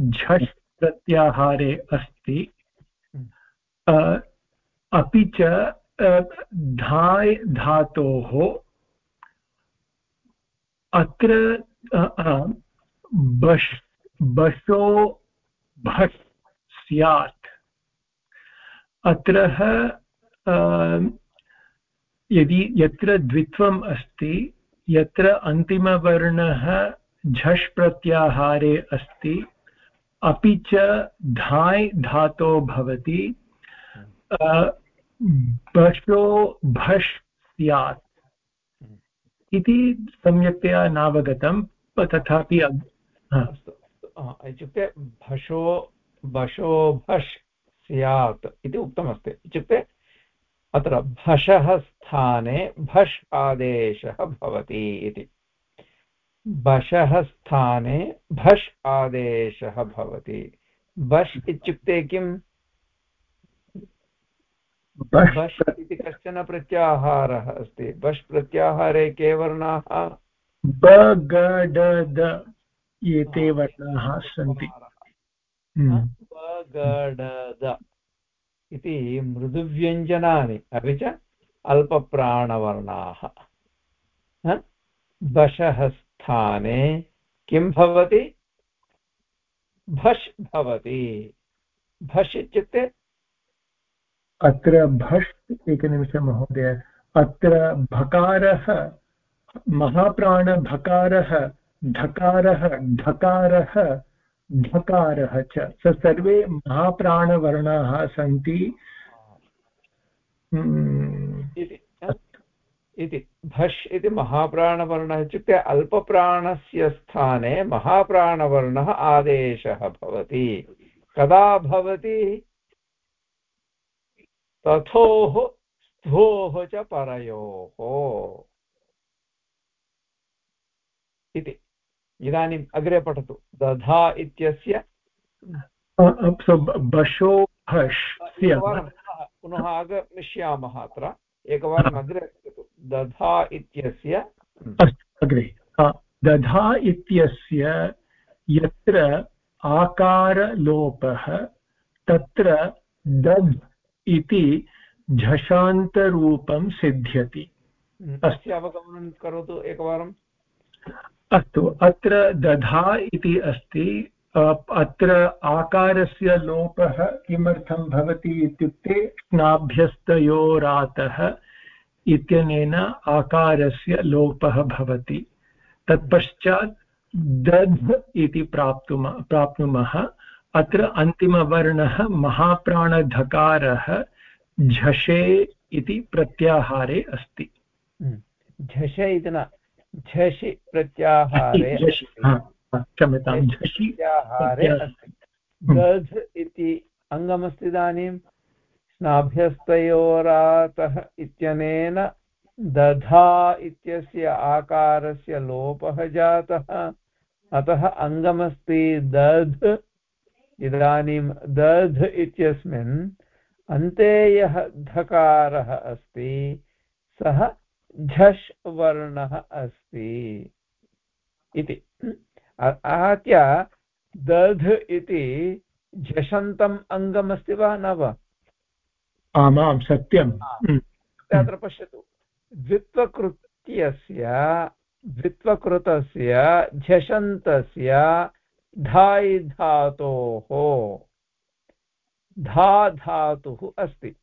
झष् प्रत्याहारे अस्ति अपि च धाय् धातोः अत्र बश्, बशो भट् स्यात्। अत्र यदि यत्र द्वित्वम् अस्ति, यत्र अन्तिमवर्णः झष् प्रत्याहारे अस्ति, अपि च धाय् धातो भवति। बशो भष् स्यात् इति सम्यक्तया नावगतं तथापि इत्युक्ते भषो भषो भष् स्यात् इति उक्तमस्ति। इत्युक्ते अत्र भषः स्थाने भष् आदेशः भवति इति। भषः स्थाने भष् आदेशः भवति। भष् इत्युक्ते किम्? बष् इति कश्चन प्रत्याहारः अस्ति। बष् प्रत्याहारे के वर्णाः? ब ग ड एते वर्णाः सन्ति। ब ग ड इति मृदुव्यञ्जनानि अपि च अल्पप्राणवर्णाः। बशः स्थाने किं भवति? भष् भवति। भष् इत्युक्ते अत्र भष् एकनिमिषं महोदय, अत्र भकारः, महाप्राणभकारः, ढकारः ढकारः ढकारः च। स सर्वे महाप्राणवर्णाः सन्ति। इति, भष् इति महाप्राणवर्णः इत्युक्ते अल्पप्राणस्य स्थाने महाप्राणवर्णः आदेशः भवति। कदा भवति? तथोः स्थोः च परयोः। इति। इदानीम् अग्रे पठतु। दधा इत्यस्य पुनः आगमिष्यामः अत्र। एकवारम् अग्रे दधा इत्यस्य अग्रे। दधा इत्यस्य यत्र आकारलोपः तत्र दध् इति झषान्तरूपं सिद्ध्यति। अस्य अवगमनं करोतु एकवारम् अस्तु अत्र दधा इति अस्ति। अत्र आकारस्य लोपः किमर्थं भवति इत्युक्ते स्नाभ्यस्तयोरातः इत्यनेन आकारस्य लोपः भवति। तत्पश्चात् दध् इति प्राप्तुम प्राप्नुमः। अत्र अन्तिमवर्णः महाप्राणधकारः झषे इति प्रत्याहारे अस्ति। झषे इति न झषि प्रत्याहारे क्षम्यतां प्रत्याहारे अस्ति। दध् इति अङ्गमस्ति इदानीं स्नाभ्यस्तयोरातः इत्यनेन दधा इत्यस्य आकारस्य लोपः जातः। अतः अङ्गमस्ति दध् इदानीं दध् इत्यस्मिन् अन्ते यः धकारः अस्ति सः झष् वर्णः अस्ति इति। आहत्य दध् इति झषन्तम् अङ्गमस्ति वा न वा? आमां सत्यं हम्म। अत्र पश्यतु। द्वित्वकृत्यस्य द्वित्वकृतस्य झषन्तस्य धायि धातोः धा धातुः अस्ति।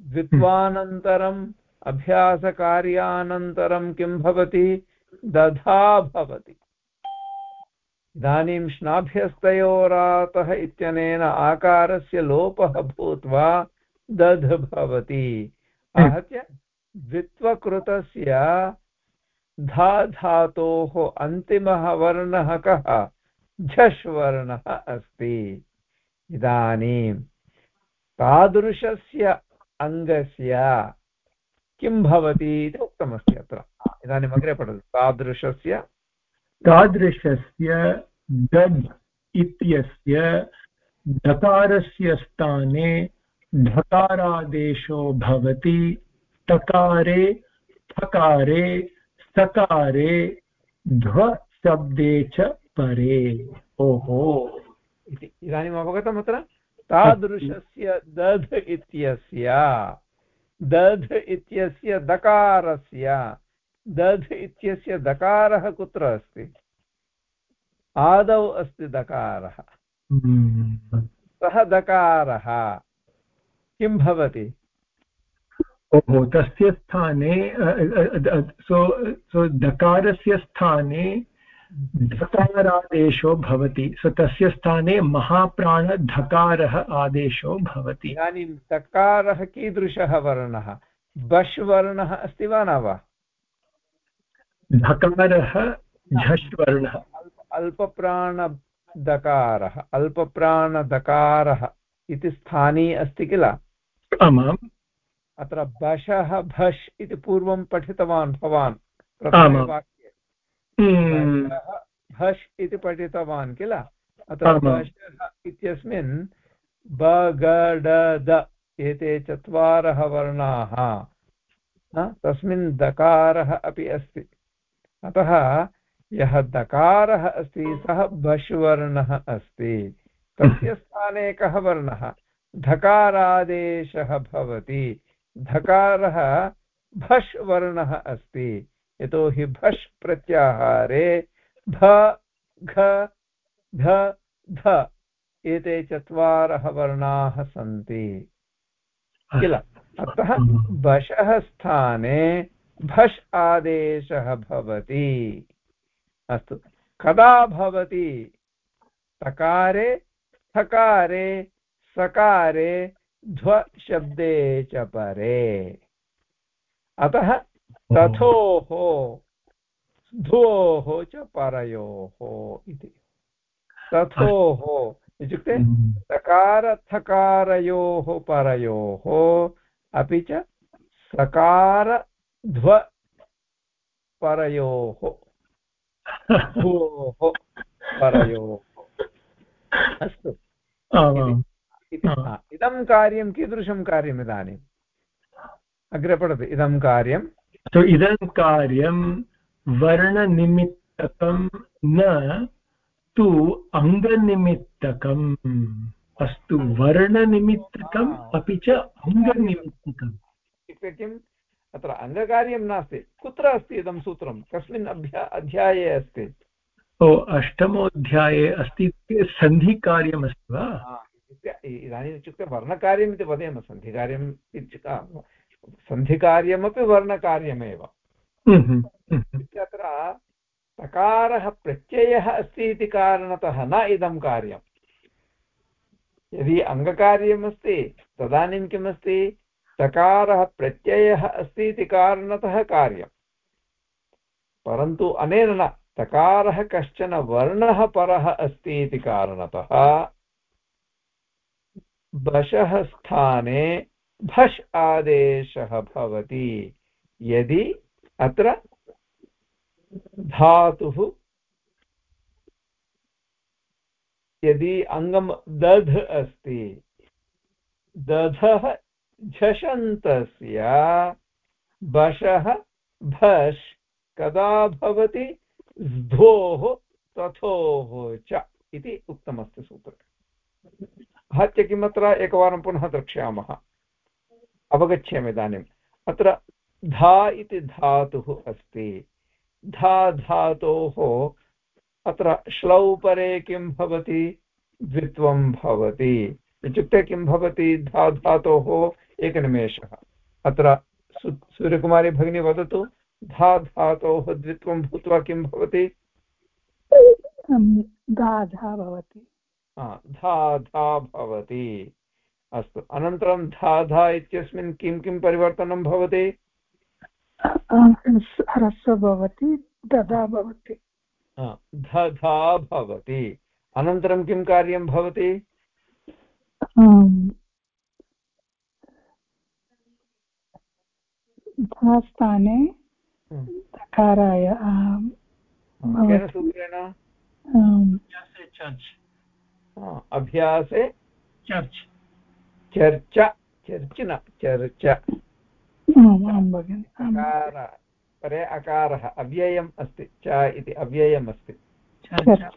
द्वित्वानन्तरम् अभ्यासकार्यानन्तरं किं भवति? दधा भवति। इदानीं श्नाभ्यस्तयोरातः इत्यनेन आकारस्य लोपः भूत्वा दध् भवति। आहत्य द्वित्वकृतस्य धा धातोः अन्तिमः वर्णः कः? झष् वर्णः अस्ति। इदानीं तादृशस्य अङ्गस्य किं भवति इति उक्तमस्ति अत्र। इदानीम् अग्रे पठतु। तादृशस्य तादृशस्य दध् इत्यस्य ढकारस्य स्थाने ढकारादेशो भवति। टकारे ठकारे सकारे, ध्वशब्दे च परे। ओहो। इति इदानीम् अवगतम् अत्र? तादृशस्य दध् इत्यस्य दध् इत्यस्य दकारस्य दध् इत्यस्य दकारः कुत्र अस्ति? आदौ अस्ति दकारः। सः दकारः किं भवति? ओहो तस्य स्थाने सो सो दकारस्य स्थाने धकारादेशो भवति। सो तस्य स्थाने महाप्राणधकारः आदेशो भवति। इदानीं दकारः कीदृशः वर्णः? बश् वर्णः अस्ति वा न वा? धकारः झष्वर्णः अल्पप्राणदकारः अल्पप्राणदकारः इति स्थानी अस्ति किल? आमाम्। अत्र बशः भष् इति पूर्वं पठितवान् भवान्। हम्म। भष् इति पठितवान् किल? अत्र बशः इत्यस्मिन् ब ग ड द एते चत्वारः वर्णाः तस्मिन् दकारः अपि अस्ति। अतः यः दकारः अस्ति सः बश्वर्णः अस्ति। तस्य *laughs* स्थाने कः वर्णः? धकारादेशः भवति। धकारः भष् वर्णः अस्ति। यतोहि भष् प्रत्याहारे भ घ, ध ध एते चत्वारः वर्णाः सन्ति। किल? अतः भषः स्थाने भष् आदेशः भवति। अस्तु। कदा भवति? तकारे, थकारे, सकारे, ध्वशब्दे च परे। अतः तथोः धोः च परयोः इति तथोः इत्युक्ते सकारथकारयोः परयोः अपि च सकारध्व परयोः भोः परयोः अस्तु इदं कार्यं कीदृशं कार्यम् इदानीम् अग्रे पठतु इदं कार्यं तो इदं कार्यं वर्णनिमित्तकं न तु अङ्गनिमित्तकम्। अस्तु वर्णनिमित्तकम् अपि च अङ्गनिमित्तकम्। इत्युक्ते किम्? अत्र अङ्गकार्यं नास्ति। कुत्र अस्ति इदं सूत्रं? कस्मिन् अभ्या अध्याये अस्ति। ओ अष्टमोऽध्याये अस्ति सन्धिकार्यमस्ति वा? इदानीम् इत्युक्ते वर्णकार्यम् इति वदेम सन्धिकार्यम् सन्धिकार्यमपि वर्णकार्यमेव। हम्म, हम्म, हम्म। अत्र तकारः प्रत्ययः अस्ति इति कारणतः न इदं कार्यम्। यदि अङ्गकार्यमस्ति तदानीं किमस्ति? तकारः प्रत्ययः अस्ति इति कारणतः कार्यम्। परन्तु अनेन न तकारः कश्चन वर्णः परः अस्ति इति कारणतः बशः स्थाने भष् आदेशः भवति। यदि अत्र धातुः यदि अङ्गं दध् अस्ति, दधः झषन्तस्य बशः भष्, कदा भवति? धोः तथोः च इति उक्तमस्ति सूत्रे आहत्य किमत्र? एकवारं पुनः द्रक्ष्यामः। अवगच्छामि इदानीम् अत्र धा इति धातुः अस्ति। धा धातोः अत्र श्लौ परे किं भवति? द्वित्वं भवति। इत्युक्ते किं भवति? धा धातोः एकनिमेषः। अत्र सूर्यकुमारी भगिनी वदतु धा धातोः द्वित्वं भूत्वा किं भवति? धा धा भवति। धा धा भवति। अस्तु। अनन्तरं धा धा इत्यस्मिन् किं किं परिवर्तनं भवति? ह्रस्व भवति दधा भवति। दधा भवति। अनन्तरं किं कार्यं भवति? स्थाने धकाराय सूत्रेण? अभ्यासे? चर्च। चर्च चर्च न चर्च। परे अकारः अव्ययम् अस्ति च इति अव्ययम् अस्ति।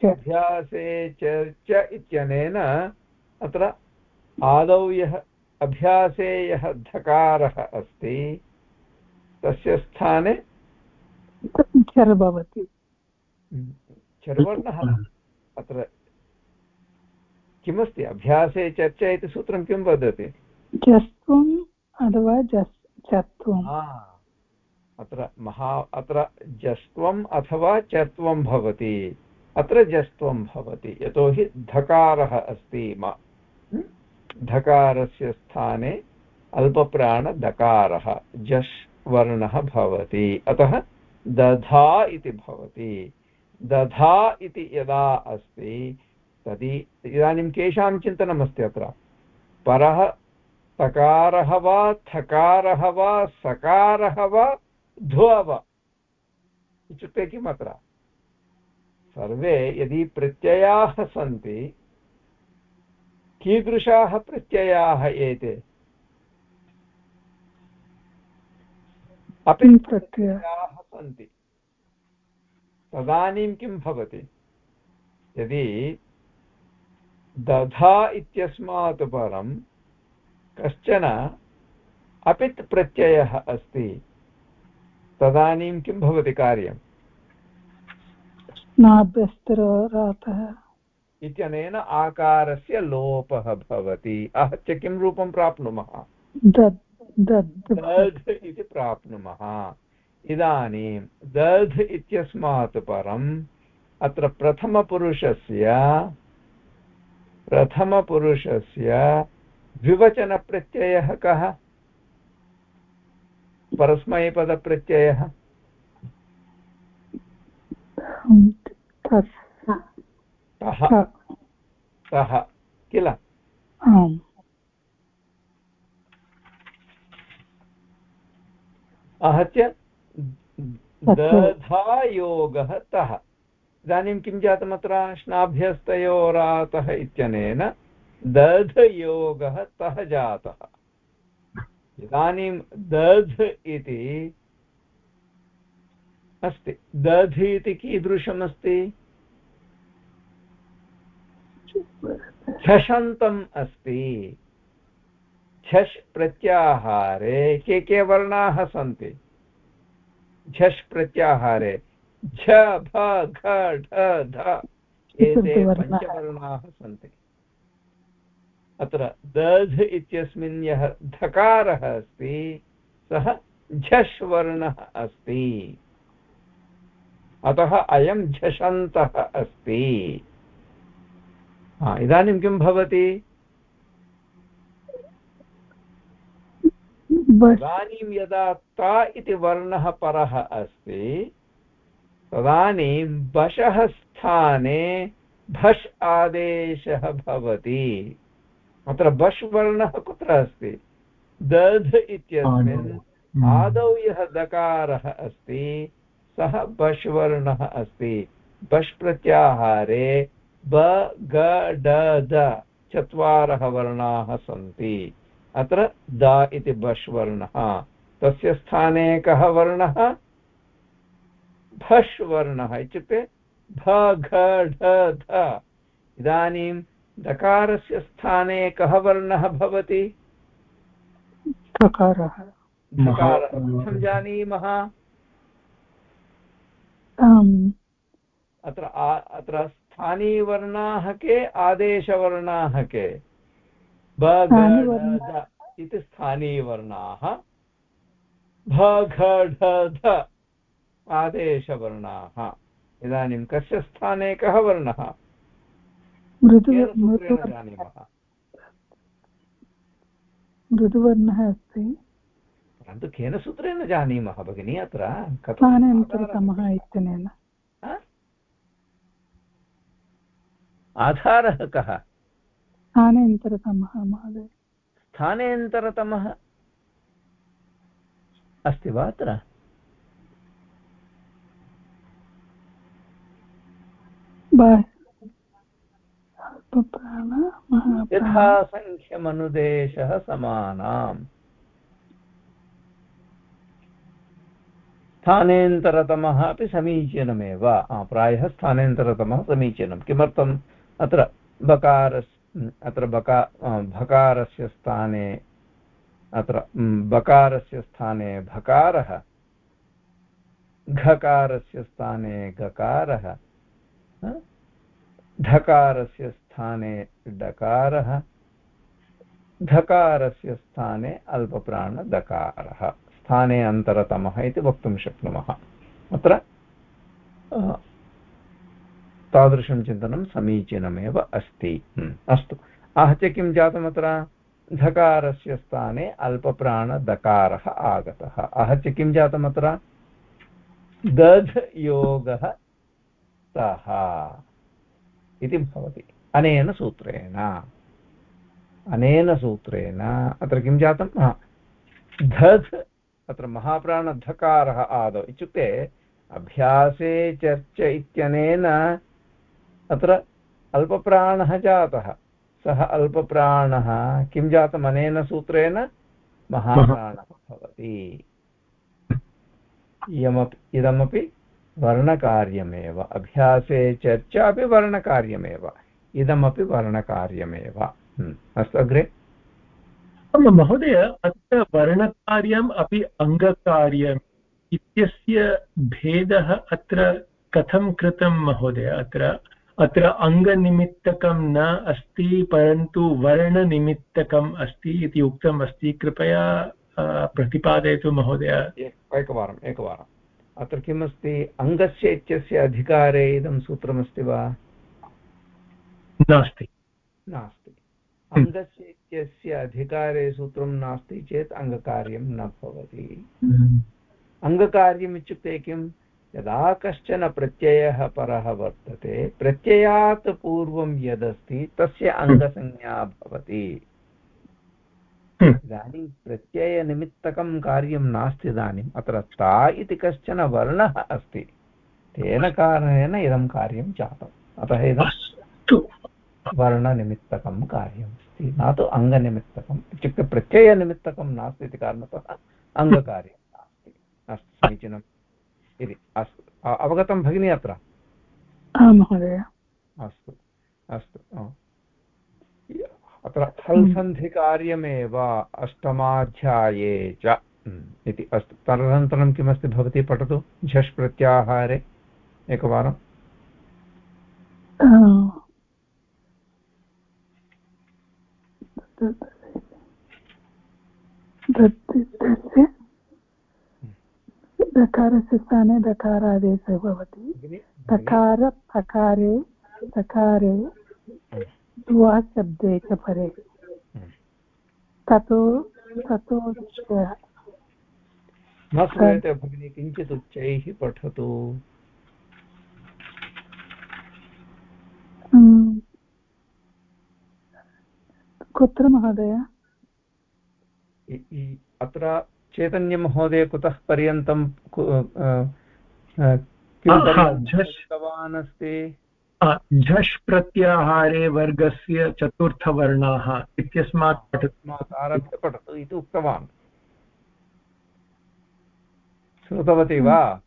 अभ्यासे चर्च इत्यनेन अत्र आदौ यः अभ्यासे यः धकारः अस्ति तस्य स्थाने चर् भवति। चर्वर्णः अत्र किमस्ति? अभ्यासे चर्चा इति सूत्रं किं वदति? जस्त्वम् अथवा चत्वम्। अत्र महा अत्र जस्त्वम् अथवा चत्वं भवति। अत्र जस्त्वं भवति यतोहि धकारः अस्ति धकारस्य स्थाने अल्पप्राणदकारः जस् वर्णः भवति। अतः दधा इति भवति। दधा इति यदा अस्ति तर्हि इदानीं केषां चिन्तनमस्ति अत्र? परः तकारः वा थकारः वा सकारः वा ध्व वा? इत्युक्ते किम् अत्र? सर्वे यदि प्रत्ययाः सन्ति कीदृशाः प्रत्ययाः एते? अपि प्रत्ययाः? सन्ति। तदानीं किं भवति? यदि दधा इत्यस्मात् परं कश्चन अपित् प्रत्ययः अस्ति। तदानीं किं भवति कार्यम्? इत्यनेन आकारस्य लोपः भवति। आहत्य किं रूपं प्राप्नुमः? दध् इति प्राप्नुमः। इदानीं दध् इत्यस्मात् परम् अत्र प्रथमपुरुषस्य प्रथमपुरुषस्य द्विवचनप्रत्ययः कः? परस्मैपदप्रत्ययः? सः किल? आहत्य दधायोगः तः। इदानीं किं जातम् अत्र? श्नाभ्यस्तयोरातः इत्यनेन दधयोगः तः जातः। इदानीं दध् इति अस्ति। दध् इति कीदृशमस्ति? झषन्तम् अस्ति। झष् प्रत्याहारे के के वर्णाः सन्ति? झष् प्रत्याहारे। झ भ घ ढ ध एते पञ्चवर्णाः सन्ति। अत्र दध् इत्यस्मिन् यः धकारः अस्ति सः झष् वर्णः अस्ति। अतः अयं झषन्तः अस्ति। इदानीं किं भवति? इदानीं यदा ता इति वर्णः परः अस्ति तदानीं बशः स्थाने भष् आदेशः भवति। अत्र बश् वर्णः कुत्र अस्ति? दध् इत्यस्मिन् आदौ। यः दकारः अस्ति सः बश् वर्णः अस्ति। बश् प्रत्याहारे ब ग ड द चत्वारः वर्णाः सन्ति। अत्र द इति बश् वर्णः। तस्य स्थाने कः वर्णः? भष् वर्णः इत्युक्ते भ घ ढ ध इदानीं दकारस्य स्थाने कः वर्णः भवति? धकारः कथं जानीमः? अत्र अत्र स्थानीयवर्णाः के आदेशवर्णाः के? ब इति स्थानीयवर्णाः। भ घ आदेशवर्णाः। इदानीं कस्य स्थाने कः वर्णः? मृदुवर्णः अस्ति। परन्तु केन सूत्रेण जानीमः भगिनी अत्र? स्थानान्तरतमः इत्यनेन। आधारः कः? स्थानेन्तरतमः महोदय। स्थानेन्तरतमः अस्ति वा अत्र? यथा सङ्ख्यमनुदेशः समानाम्। स्थानेन्तरतमः अपि समीचीनमेव। प्रायः स्थानेन्तरतमः समीचीनं। किमर्थम्? अत्र बकारस्, अत्र बका भकारस्य स्थाने, अत्र बकारस्य स्थाने भकारः, घकारस्य स्थाने गकारः ढकारस्य स्थाने डकारः धकारस्य स्थाने अल्पप्राणदकारः, स्थाने अन्तरतमः इति वक्तुं शक्नुमः। अत्र तादृशं चिन्तनं समीचीनमेव अस्ति। अस्तु। आहत्य किं जातम् अत्र? धकारस्य स्थाने अल्पप्राणदकारः आगतः। आहत्य किं जातम् अत्र? दध् योगः सः इति भवति। अनेन सूत्रेण। अनेन सूत्रेण। अत्र किं जातं? धध्, अत्र महाप्राणधकारः आदौ इत्युक्ते अभ्यासे चर्च इत्यनेन अत्र अल्पप्राणः जातः। सः अल्पप्राणः। किं जातम् अनेन सूत्रेण? महाप्राणः भवति। इयमपि इदमपि वर्णकार्यमेव। अभ्यासे चर्चा अपि वर्णकार्यमेव। इदमपि वर्णकार्यमेव। हम्म, अस्तु अग्रे? महोदय अत्र वर्णकार्यम् अपि अङ्गकार्यम् इत्यस्य भेदः अत्र कथं कृतं महोदय? अत्र अत्र अङ्गनिमित्तकं न अस्ति परन्तु वर्णनिमित्तकम् अस्ति इति उक्तम् अस्ति। कृपया प्रतिपादयतु महोदय। एकवारम् एकवारम्। अत्र किमस्ति? अङ्गस्य इत्यस्य अधिकारे इदं सूत्रमस्ति वा? नास्ति। नास्ति। अङ्गस्य इत्यस्य अधिकारे सूत्रं नास्ति चेत् अङ्गकार्यं न भवति। हम्म। अङ्गकार्यम् इत्युक्ते किं? यदा कश्चन प्रत्ययः परः वर्तते प्रत्ययात् पूर्वं यदस्ति तस्य अङ्गसंज्ञा भवति। इदानीं प्रत्ययनिमित्तकं कार्यं नास्ति इदानीम्। अत्र ता इति कश्चन वर्णः अस्ति। तेन कारणेन इदं कार्यं जातम्। अतः इदं वर्णनिमित्तकं कार्यम् अस्ति। न तु अङ्गनिमित्तकम्। इत्युक्ते प्रत्ययनिमित्तकं नास्ति इति कारणतः अङ्गकार्यं नास्ति। अस्तु समीचीनम् इति अस्तु। अवगतं भगिनी अत्र? महोदय। अस्तु। अस्तु अत्र हल्सन्धिकार्यमेव अष्टमाध्याये च। इति अस्तु। तदनन्तरं किमस्ति भवती पठतु? झष् प्रत्याहारे एकवारम्। दकारस्य स्थाने दकारादेशः भवति। दकार दकारे। द्वा शब्दे च परे। ततो ततो न श्रूयते भगिनी किञ्चित् उच्चैः पठतु। कुत्र महोदय? अत्र चैतन्यमहोदय कुतः पर्यन्तं किं अस्ति झष् प्रत्याहारे वर्गस्य चतुर्थवर्णाः इत्यस्मात् पठस्मात् आरभ्य पठतु इति उक्तवान्। श्रुतवती वा?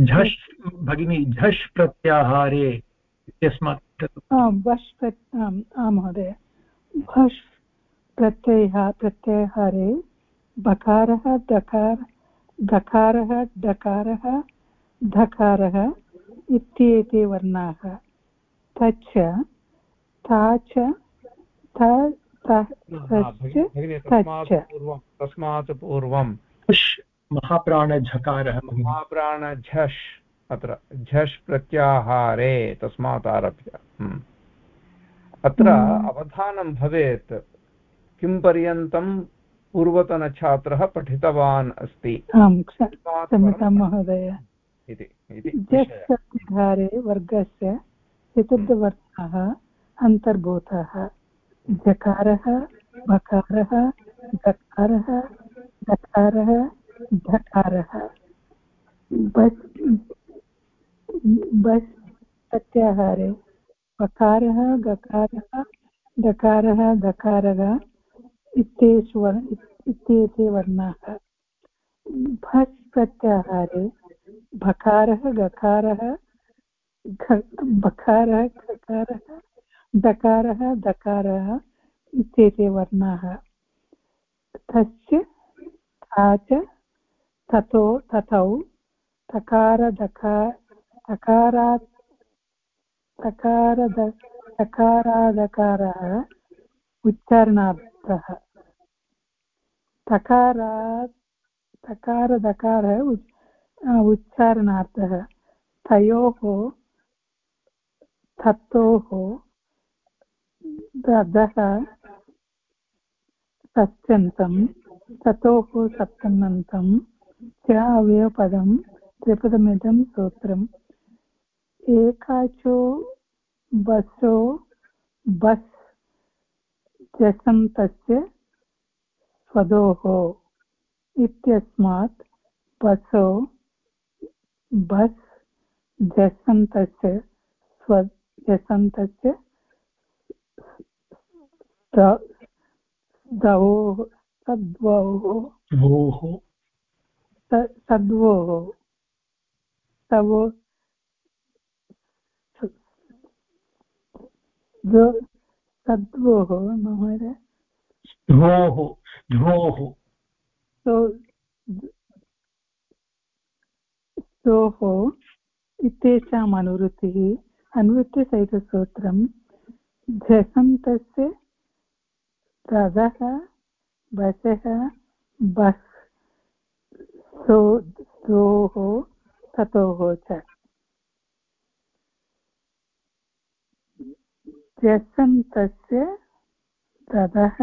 झष् भगिनी झष् प्रत्याहारे इत्यस्मात् वश् महोदय। भष् प्रत्ययः प्रत्याहारे बकारः दकार दकारः डकारः धकारः इत्येते वर्णाः। तच्च ता च तस्मात् पूर्वं महाप्राणझकारः महाप्राणझष् अत्र झष् प्रत्याहारे तस्मात् आरभ्य। हम्म। अत्र हम्म। अवधानं भवेत् किं पर्यन्तं पूर्वतनछात्रः पठितवान् अस्ति। महोदय। जस्धारे वर्गस्य चतुर्धवर्णः अन्तर्भूतः। जकारः बकारः दकारः दकारः धकारः बस् बस् प्रत्याहारे बकारः गकारः डकारः दकारः इत्येषु इत्येते वर्णाः। भस् प्रत्याहारे भकारः, गकारः बकारः खकारः दकारः दकारः इत्येते वर्णाः। तस्य था च ततो तथौ तकारदकार तकारादकारः उच्चारणार्थः। तकारात् तकारदकारः उच्चारणार्थः। तयोः तत्तोः दधः, सत्यन्तं, ततोः, सप्तमन्तं च अवयवपदं त्रिपदमिदं सूत्रम्। एकाचो, बसो, बस्, जसन्तस्य, स्वदोः। इत्यस्मात् बसो बस् जसन्तस्य स्व जसन्तस्य द्वोः सद्वोः सद्वोः। तवो सद्वोः। महोदय। ध्वोः ध्वोः। ध्वोः इत्येषाम् अनुवृत्तिः अनुवृत्तिसहितसूत्रं झसन्तस्य रथः बसः बस् सो द्रोः ततोः च झसन्तस्य रथः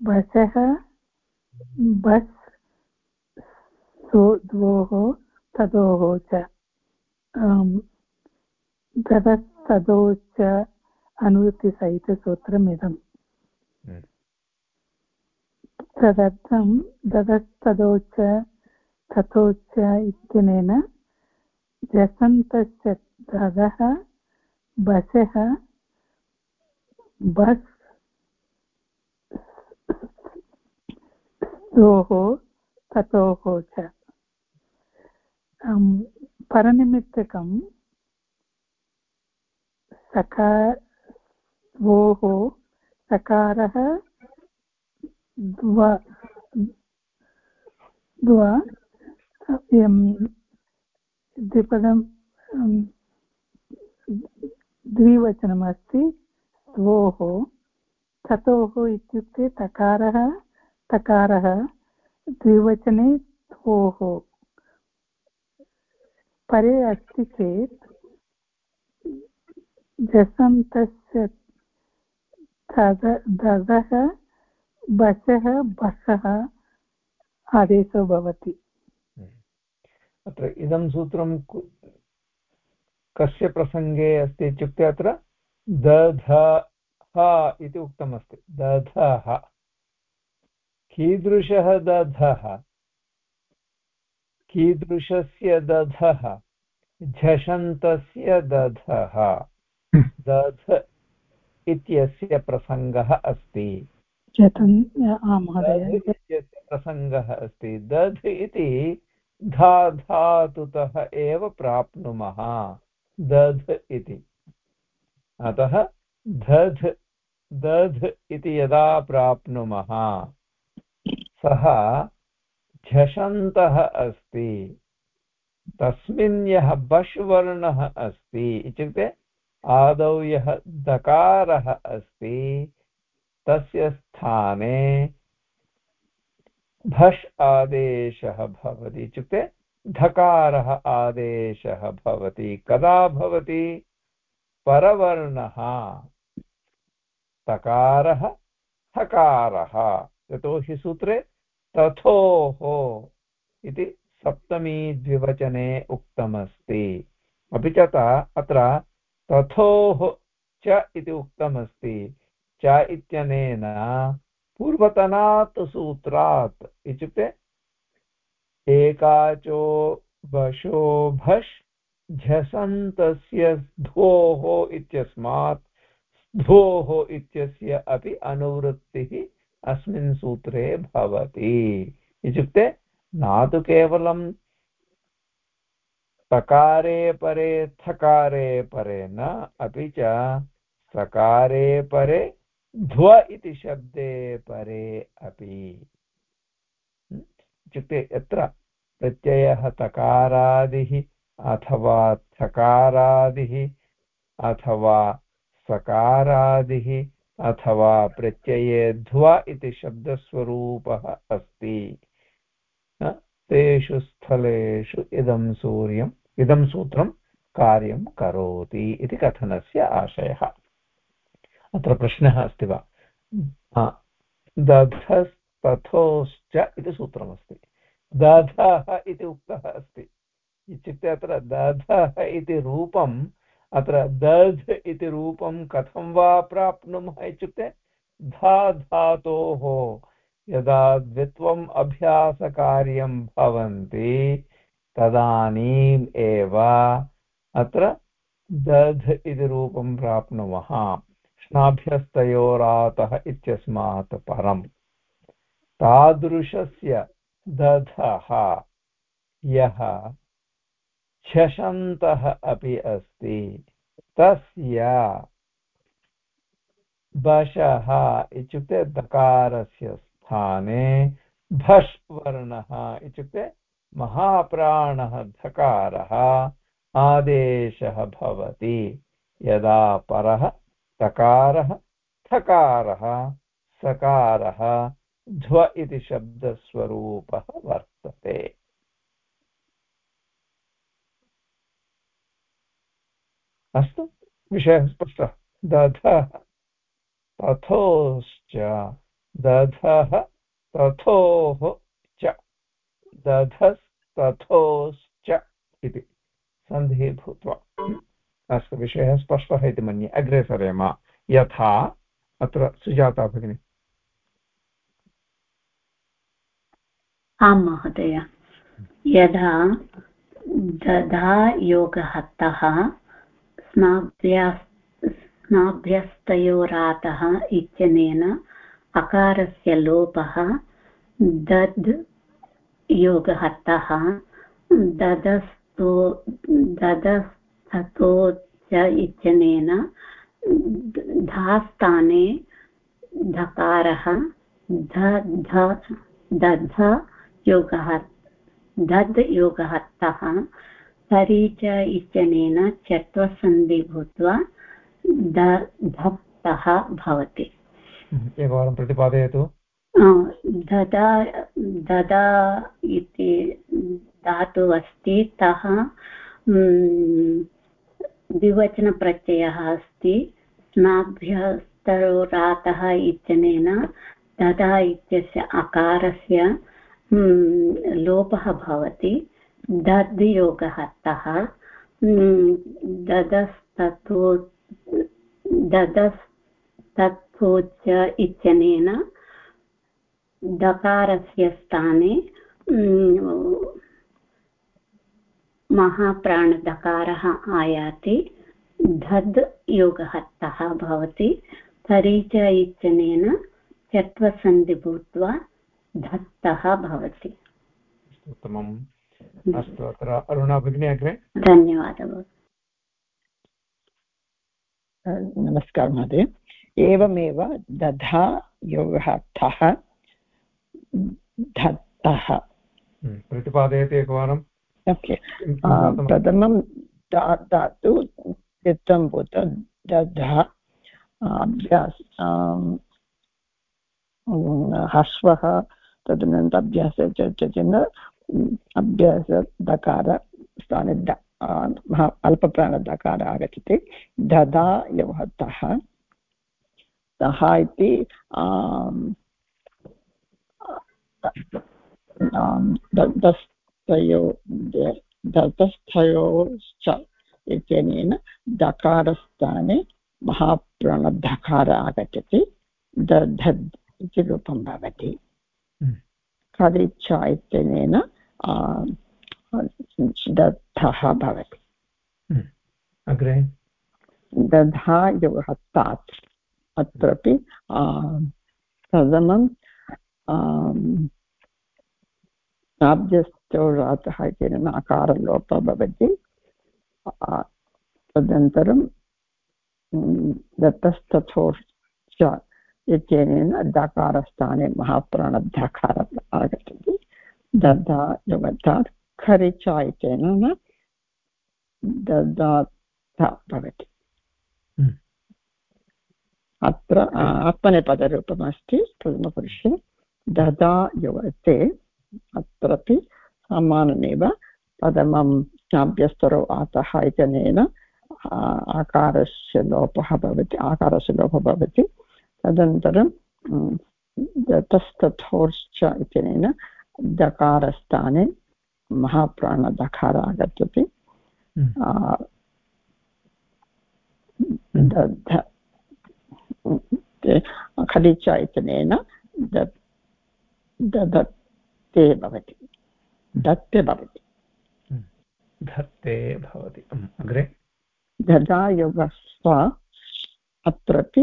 बसः बस् सो द्वोः ततोः च ततस्ततो च अनुवृत्तिसहितसूत्रमिदम् तदर्थं हम्म। तदर्थं ददस्तदोच तथोच इत्यनेन जसन्तस्य ददः बसः बस् स्तोः ततोः च परनिमित्तकं सका भोः सकारः द्व द्व द्विपदं द्विवचनमस्ति द्वोः ततोः इत्युक्ते तकारः तकारः, द्विवचने द्वोः परे अस्ति चेत् जसन्तस्य ददः बसः बसः आदेशो भवति। अत्र इदं सूत्रं कस्य प्रसङ्गे अस्ति इत्युक्ते अत्र दधः इति उक्तमस्ति। दधः। कीदृशः दधः? कीदृशस्य दधः? झषन्तस्य दधः। दध इत्यस्य प्रसङ्गः अस्ति। प्रसङ्गः अस्ति। दध् इति धा धातुतः एव प्राप्नुमः। दध् इति। अतः दध् दध् इति यदा प्राप्नुमः सः झषन्तः अस्ति। तस्मिन् यः बश् वर्णः अस्ति इत्युक्ते आदौ यः दकारः अस्ति, तस्य स्थाने भष् आदेशः भवति। इत्युक्ते धकारः आदेशः भवति। कदा भवति? परवर्णः। तकारः, हकारः। यतोहि सूत्रे तथोः इति सप्तमी द्विवचने उक्तमस्ति। अपि च अत्र तथोः च इति उक्तमस्ति। च इत्यनेन पूर्वतनात् सूत्रात् इत्युक्ते एकाचो बशो भष् झसन्तस्य धोः इत्यस्मात् धोः इत्यस्य अपि अनुवृत्तिः अस्मिन् सूत्रे भवति। इत्युक्ते न तु केवलं सकारे परे थकारे परे न, अपि च सकारे परे, ध्व इति शब्दे परे अपि। इत्युक्ते यत्र प्रत्ययः तकारादिः अथवा थकारादिः अथवा सकारादिः अथवा प्रत्यये ध्व इति शब्दस्वरूपः अस्ति। तेषु स्थलेषु इदं सूर्यम्, इदं सूत्रं कार्यं करोति इति कथनस्य आशयः। अत्र प्रश्नः अस्ति वा? दधस्तथोश्च इति सूत्रमस्ति। दधः इति उक्तः अस्ति। इत्युक्ते अत्र दधः इति रूपम् अत्र दध् इति रूपं कथं वा प्राप्नुमः इत्युक्ते धा धातोः यदा द्वित्वम् अभ्यासकार्यं भवन्ति तदानीम् एव अत्र दध् इति रूपं प्राप्नुमः स्नाभ्यस्तयोरातः इत्यस्मात् परम्। तादृशस्य दधः यः छषन्तः अपि अस्ति। तस्य बशः इत्युक्ते दकारस्य स्थाने भष् वर्णः इत्युक्ते महाप्राणः धकारः आदेशः भवति। यदा परः तकारः थकारः सकारः ध्व इति शब्दस्वरूपः वर्तते। अस्तु। विषयः स्पष्टः। दधः तथोश्च। दधः तथोः च। दधस्तथोश्च इति सन्धिः भूत्वा। अस्तु, विषयः स्पष्टः इति मन्ये। अग्रे सरेम यथा, अत्र सुजाता भगिनी। आं महोदय। यदा दधा योगहत्तः स्नाभ्यास् स्नाभ्यस्तयोरातः इत्यनेन अकारस्य लोपः दद् योगहत्तः ददस्तो ददस्ततो च इत्यनेन धास्थाने धकारः दध योगः दद् योगहत्तः परीच इत्यनेन चत्वसन्धि भूत्वा धप्तः भवति। एकवारं प्रतिपादयतु। ददा ददा इति धातुः अस्ति तः द्विवचनप्रत्ययः अस्ति। स्नाभ्यस्तरोरातः इत्यनेन ददा इत्यस्य अकारस्य लोपः भवति। दद्योगः तः ददस्ततो ददस्तत्थोच इत्यनेन दकारस्य स्थाने महाप्राणदकारः आयाति। धद् योगहत्तः भवति। तरि च इत्यनेन चत्वसन्धि भूत्वा धत्तः भवति। उत्तमम्। अस्तु अत्र अरुणा भगिनी अग्रे। धन्यवादः नमस्कारः महोदय। एवमेव दधा योगः थः धत्तः हम्म, प्रतिपादयति एकवारं। ओके। प्रथमं धातु चित्तं भूत दधः अभ्यास ह्रस्वः तदनन्तरम् अभ्यासः चर्चचिह्न अभ्यासदकार स्थाने अल्पप्राणदकार आगच्छति। दधा यवतः तः। इति दन्तस्थयो दन्तस्थयोश्च इत्यनेन दकारस्थाने महाप्राणधकार आगच्छति। दधद् इति रूपं भवति। खदिच्छा इत्यनेन दत्तः भवति अग्रे? दधा योहत्तात् अत्रापि प्रथमं नाभ्यस्थोरातः इत्यनेन अकारलोपः भवति। तदनन्तरं दत्तस्तथोश्च इत्यनेन दकारस्थाने महाप्राणदकारः आगच्छति। ददा योगत्तात् खरिचा इत्यनेन ददात भवति। अत्र आत्मनेपदरूपमस्ति प्रथमपुरुषे ददा युवते अत्रापि समानमेव प्रथमं ज्ञाभ्यस्तरो आतः इत्यनेन आकारस्य लोपः भवति आकारस्य लोपः भवति तदनन्तरं तस्तथोर्श्च इत्यनेन दकारस्थाने महाप्राणदकार आगच्छति खलिचा इत्यनेन दत्ते भवति दत्ते भवति धत्ते भवति अग्रे ददा योगस्व अत्रापि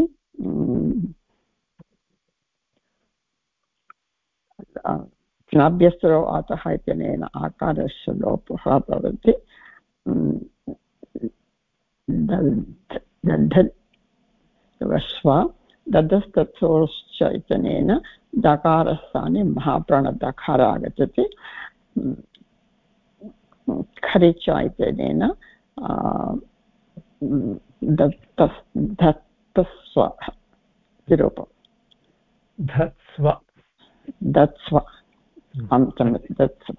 ज्ञाभ्यस्तरो अतः इत्यनेन आकारस्य लोपः भवति दधस्व ददस्तथोश्च इत्यनेन दकारस्थाने महाप्राणदकार आगच्छति खरिच इत्यनेन दत्तस्व इति रूपम् धत्स्व दत्स्व अन्तं दत्स्व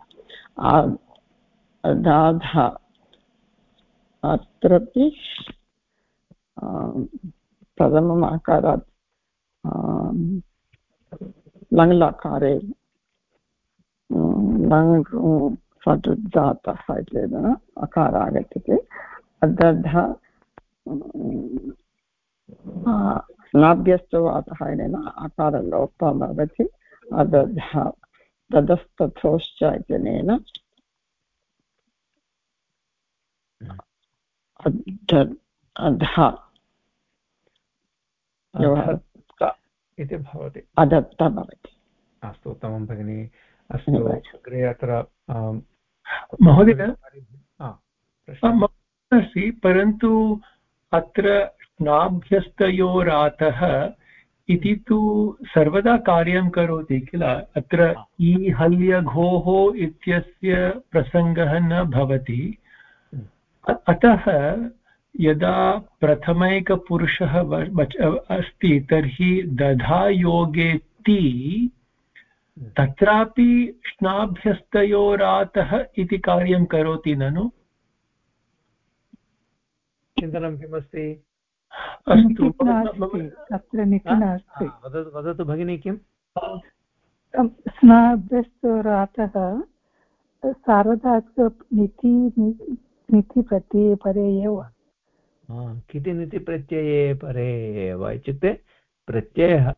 दाध अत्रापि प्रथमम् आकारात् लङ्लकारे लङ् सदुदातः चेत् अकार आगच्छति अदध स्नाभ्यस्तु अतः अकारलोपः भवति। अदध ततस्तथोश्च इत्यनेन अधः इति भवति। अदत्त भवति। अस्तु उत्तमं भगिनि। अस्तु अग्रे अत्र महोदय? अस्ति परन्तु अत्र नाभ्यस्तयोरातः इति तु सर्वदा कार्यं करोति किल? अत्र ईहल्यघोः इत्यस्य प्रसङ्गः न भवति। अतः यदा प्रथमैकपुरुषः अस्ति तर्हि दधायोगे ति तत्रापि श्नाभ्यस्तयोरातः इति कार्यं करोति ननु? चिन्तनं किमस्ति? अस्तु *laughs* नास्ति वदतु भगिनी किम् स्नाभ्यस्तोरातः सार्वधातुकनिति नितिप्रत्यये परे एव किति नितिप्रत्यये परे एव इत्युक्ते प्रत्ययः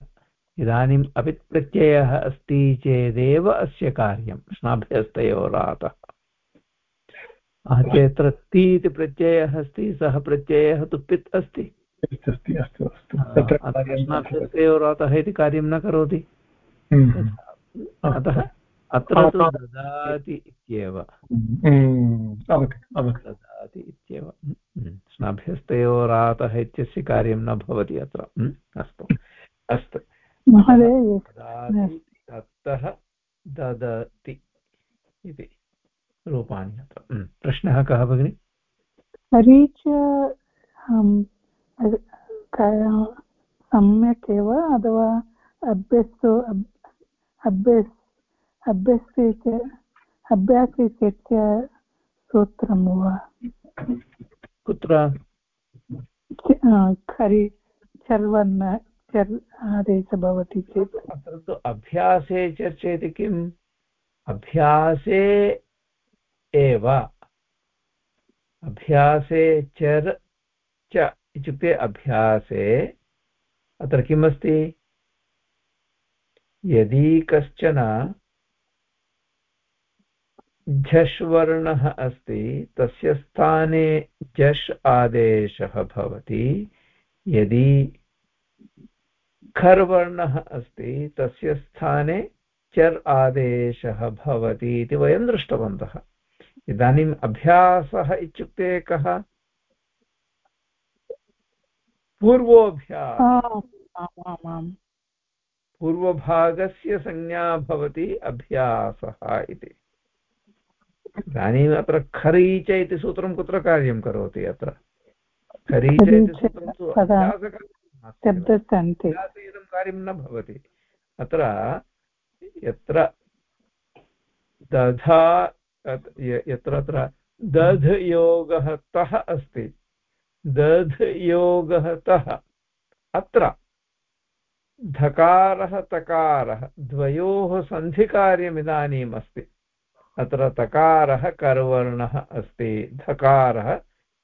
इदानीम् अपित् प्रत्ययः अस्ति चेदेव अस्य कार्यं स्नाभ्यस्तयोरातः। चेत्र ति इति प्रत्ययः अस्ति सः प्रत्ययः तु पित् अस्ति। स्नाभ्यस्तयोरातः इति कार्यं न करोति। हम्म। अतः अत्र तु ददाति इत्येव। ददाति इत्येव। स्नाभ्यस्तयोरातः इत्यस्य कार्यं न भवति अत्र। अस्तु। अस्तु। दत्तः ददति इति रूपाणि अत्र। प्रश्नः कः भगिनि? च सम्यक् एव अथवा अभ्यस्तो अभ्यस् अभ्यस्ति अभ्यासि चेत् सूत्रं वा? कुत्र? खरि चर्वन्न चर् आदेशः भवति चेत्। अत्र तु अभ्यासे चर्चयति किम्? अभ्यासे एव। अभ्यासे चर् च। इत्युक्ते अभ्यासे अत्र किमस्ति? यदि कश्चन झष् वर्णः अस्ति, तस्य स्थाने झष् आदेशः भवति। यदि खर् वर्णः अस्ति, तस्य स्थाने चर् आदेशः भवति इति वयं दृष्टवन्तः। इदानीम् अभ्यासः इत्युक्ते कः? पूर्वोऽभ्यास पूर्वभागस्य संज्ञा भवति अभ्यासः इति। इदानीम् अत्र खरीच इति सूत्रं कुत्र कार्यं करोति अत्र? खरीच इति सूत्रं तु कार्यं न भवति। अत्र यत्र दधा यत्र अत्र दध् योगः तः अस्ति। दध् योगः तः। अत्र धकारः तकारः, द्वयोः सन्धिकार्यमिदानीम् अस्ति। अत्र तकारः कर्वर्णः अस्ति, धकारः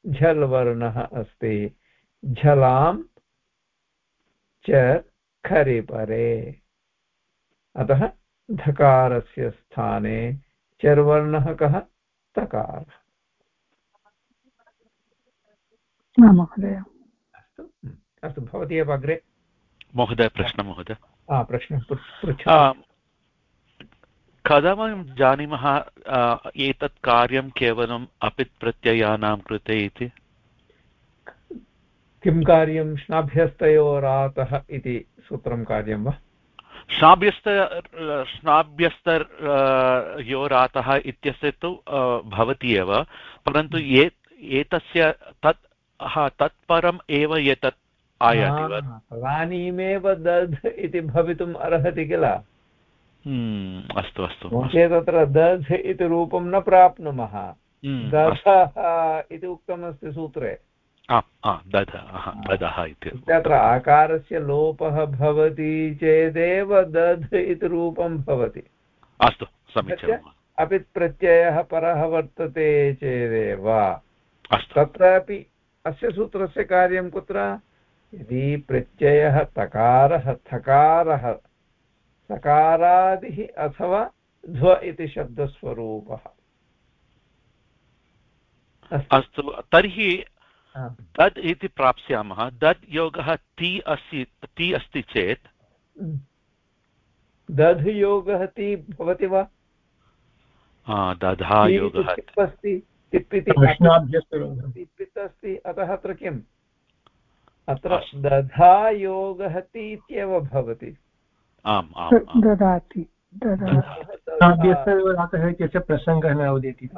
झल् वर्णः अस्ति। झलां च खरिपरे। अतः धकारस्य स्थाने चर्वर्णः कः? तकारः। महोदय। अस्तु। अस्तु भवती एव अग्रे। महोदय प्रश्नः महोदय। प्रश्नः पृच्छ कदा वयं जानीमः एतत् कार्यं केवलम् अपित् प्रत्ययानां कृते इति? किं कार्यं? श्नाभ्यस्तयोरातः इति सूत्रं कार्यं वा? श्नाभ्यस्त श्नाभ्यस्त योरातः इत्यस्य तु भवति एव। परन्तु ये एतस्य तत् तत्परम् एव एतत् आयाति वा? तदानीमेव दध् इति भवितुम् अर्हति किल? हम्म, अस्तु अस्तु नो चेत् तत्र दध् इति रूपं न प्राप्नुमः। हम्म, दधः इति उक्तमस्ति सूत्रे। दधः इति तत्र आकारस्य लोपः भवति चेदेव दध् इति रूपं भवति। अस्तु समीचीनम् अपि प्रत्ययः परः वर्तते चेदेव। तत्रापि अस्य सूत्रस्य कार्यं कुत्र? यदि प्रत्ययः तकारः थकारः सकारादिः अथवा ध्व इति शब्दस्वरूपः। अस्तु। तर्हि दद् इति प्राप्स्यामः। दद् योगः ति अस्ति ति अस्ति चेत्? दध् योगः ति भवति वा? दधा योगः अस्ति पित् अस्ति अतः अत्र किम्? अत्र दधा योगः ति इत्येव भवति। आम् आम् ददाति नाभ्यस्तयोरातः इत्यस्य प्रसङ्गः न उदेति।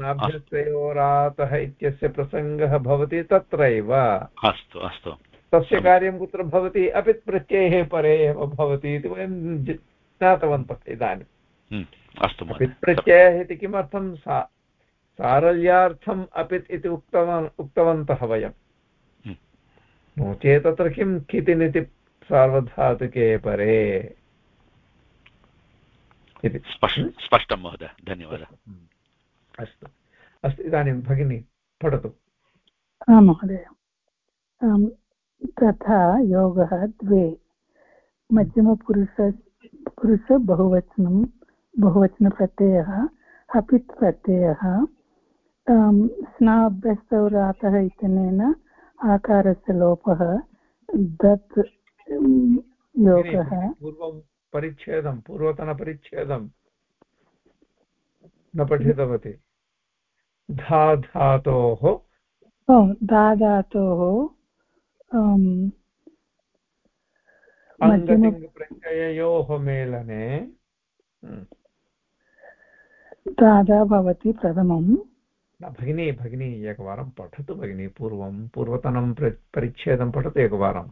नाभ्यस्तयोरातः इत्यस्य प्रसङ्गः भवति तत्रैव। अस्तु अस्तु। तस्य कार्यं कुत्र भवति? अपि प्रत्ययः परे एव भवति इति वयं ज्ञातवन्तः इदानीम् हम्म, अस्तु प्रत्ययः इति किमर्थं सा सारल्यार्थम् अपित् इति उक्तवान् उक्तवन्तः वयं हम्म। नो चेत् तत्र किं कितिनिति सार्वधातुके परे? इति। स्पष्टं महोदय धन्यवादः। अस्तु। अस्तु। इदानीं भगिनी पठतु। महोदय। तथा योगः द्वे। मध्यमपुरुष पुरुषबहुवचनं बहुवचनप्रत्ययः अपित् प्रत्ययः स्नाभ्यस्तौरातः इत्यनेन आकारस्य लोपः दत् योगः। पूर्वं परिच्छेदं पूर्वतनपरिच्छेदं न पठितवती। धा धातोः। धा धातोः। प्रत्यययोः मेलने। दादा भवति प्रथमं भगिनी भगिनी, एकवारं पठतु भगिनी, पूर्वं, पूर्वतनं परिच्छेदं पठतु एकवारम्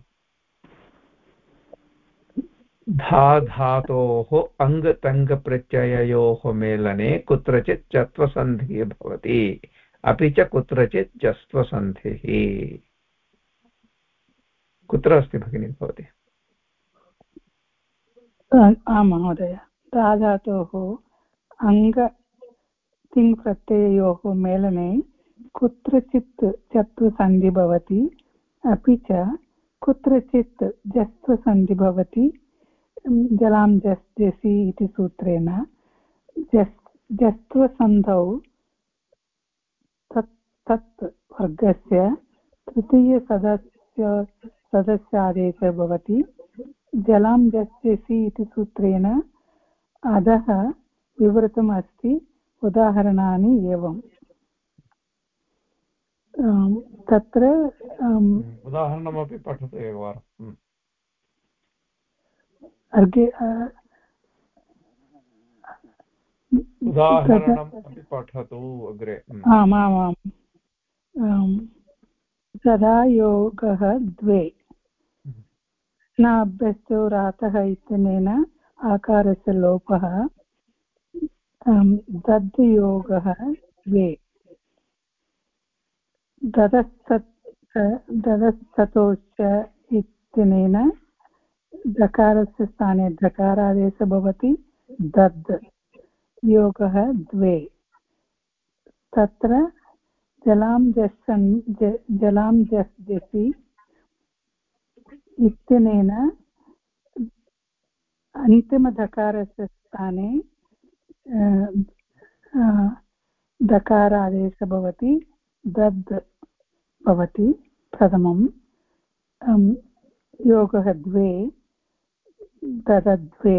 धा धातोः अङ्गतङ्गप्रत्यययोः मेलने कुत्रचित् चत्वसन्धिः भवति, अपि च कुत्रचित् जस्त्वसन्धिः। कुत्र अस्ति भगिनी भवती? आं महोदय। धा धातोः अङ्ग तिङ्प्रत्यययोः मेलने कुत्रचित् चत्वसन्धि भवति, अपि च कुत्रचित् जस्त्वसन्धि भवति जलां जस्, जसि इति सूत्रेण, जस्, जस्त्वसन्धौ तत् तत् वर्गस्य तृतीयसदस्य, सदस्यादेशः भवति, जलां जस्यसि इति सूत्रेण अधः विवृतम् उदाहरणानि एवम्। तत्र उदाहरणमपि पठतु एकवारम् अर्गे अपि पठतु अग्रे। आमामाम् तदा योगः द्वे। न अभ्यस्तो रातः इत्यनेन आकारस्य लोपः। दद्योगः द्वे ददस्तत् ददस्ततोश्च इत्यनेन दकारस्य स्थाने दकारादेशः भवति, दद्। योगः द्वे। तत्र जलां जस्सन् जलां जस् इत्यनेन अन्तिमदकारस्य स्थाने दकारादेशः भवति दद् भवति प्रथमं योगः द्वे ददद्वे।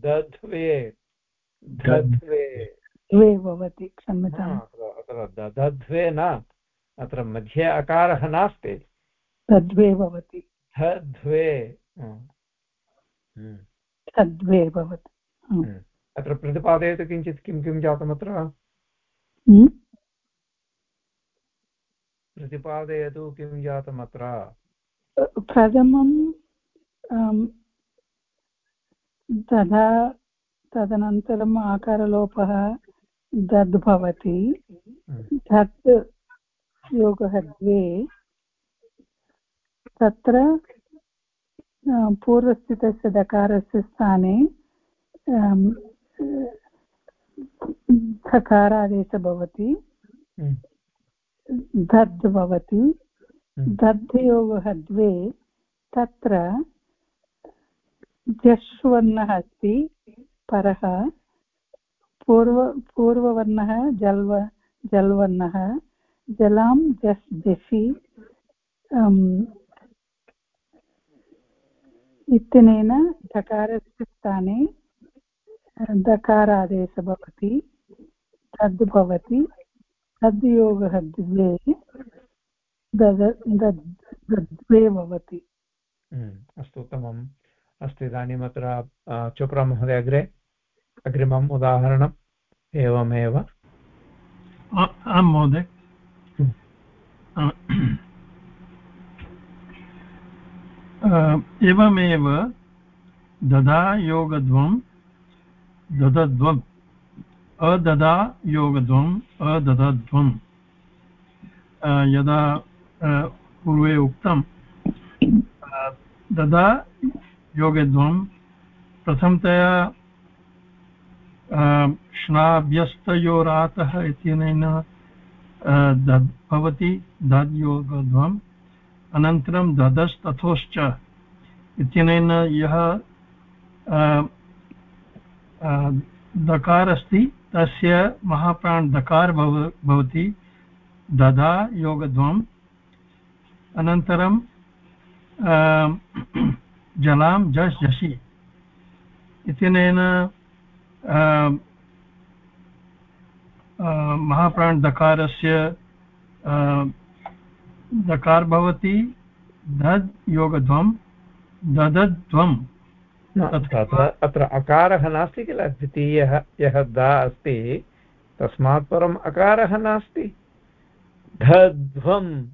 दध्वे दध्वे द्वे भवति क्षम्यताम्। अत्र दधध्वे न अत्र मध्ये अकारः नास्ति। तद्वे भवति। धद्वे तद्वे भवति। अत्र प्रतिपादयतु किञ्चित् किं किं जातमत्र प्रतिपादयतु किं जातमत्र प्रथमं तदा तदनन्तरम् आकारलोपः दद् भवति। धत् योगः द्वे तत्र पूर्वस्थितस्य दकारस्य स्थाने धकारादेशः भवति। धद् भवति। दद्धयोगः द्वे तत्र जश्वर्णः अस्ति परः पूर्व पूर्ववर्णः जल्व जल्वर्णः जलां जस् जषि इत्यनेन धकारस्य स्थाने दकारादेशः भवति तद् भवति तद् योगः द्वे द्वे भवति। हम्म, अस्तु उत्तमम्। अस्तु इदानीम् अत्र चोप्रा महोदय अग्रे अग्रिमम् उदाहरणम् एवमेव। आं महोदय। एवमेव ददा योगद्वं ददद्वम् अददा योगद्वम् अददद्वम् यदा पूर्वे उक्तं ददा योगद्वं प्रथमतया श्नाभ्यस्तयोरातः इत्यनेन भवति दद्योगध्वम् अनन्तरं ददस्तथोश्च इत्यनेन यः दकार अस्ति, तस्य महाप्राण दकार भव, भवति, दधा योगध्वम् अनन्तरं *clears throat* जलां जस् जषि इत्यनेन महाप्राणदकारस्य दकार भवति दद् योगध्वं ददध्वम् अत्र अकारः नास्ति किल? द्वितीयः यः द अस्ति तस्मात् परम् अकारः नास्ति। धध्वम्।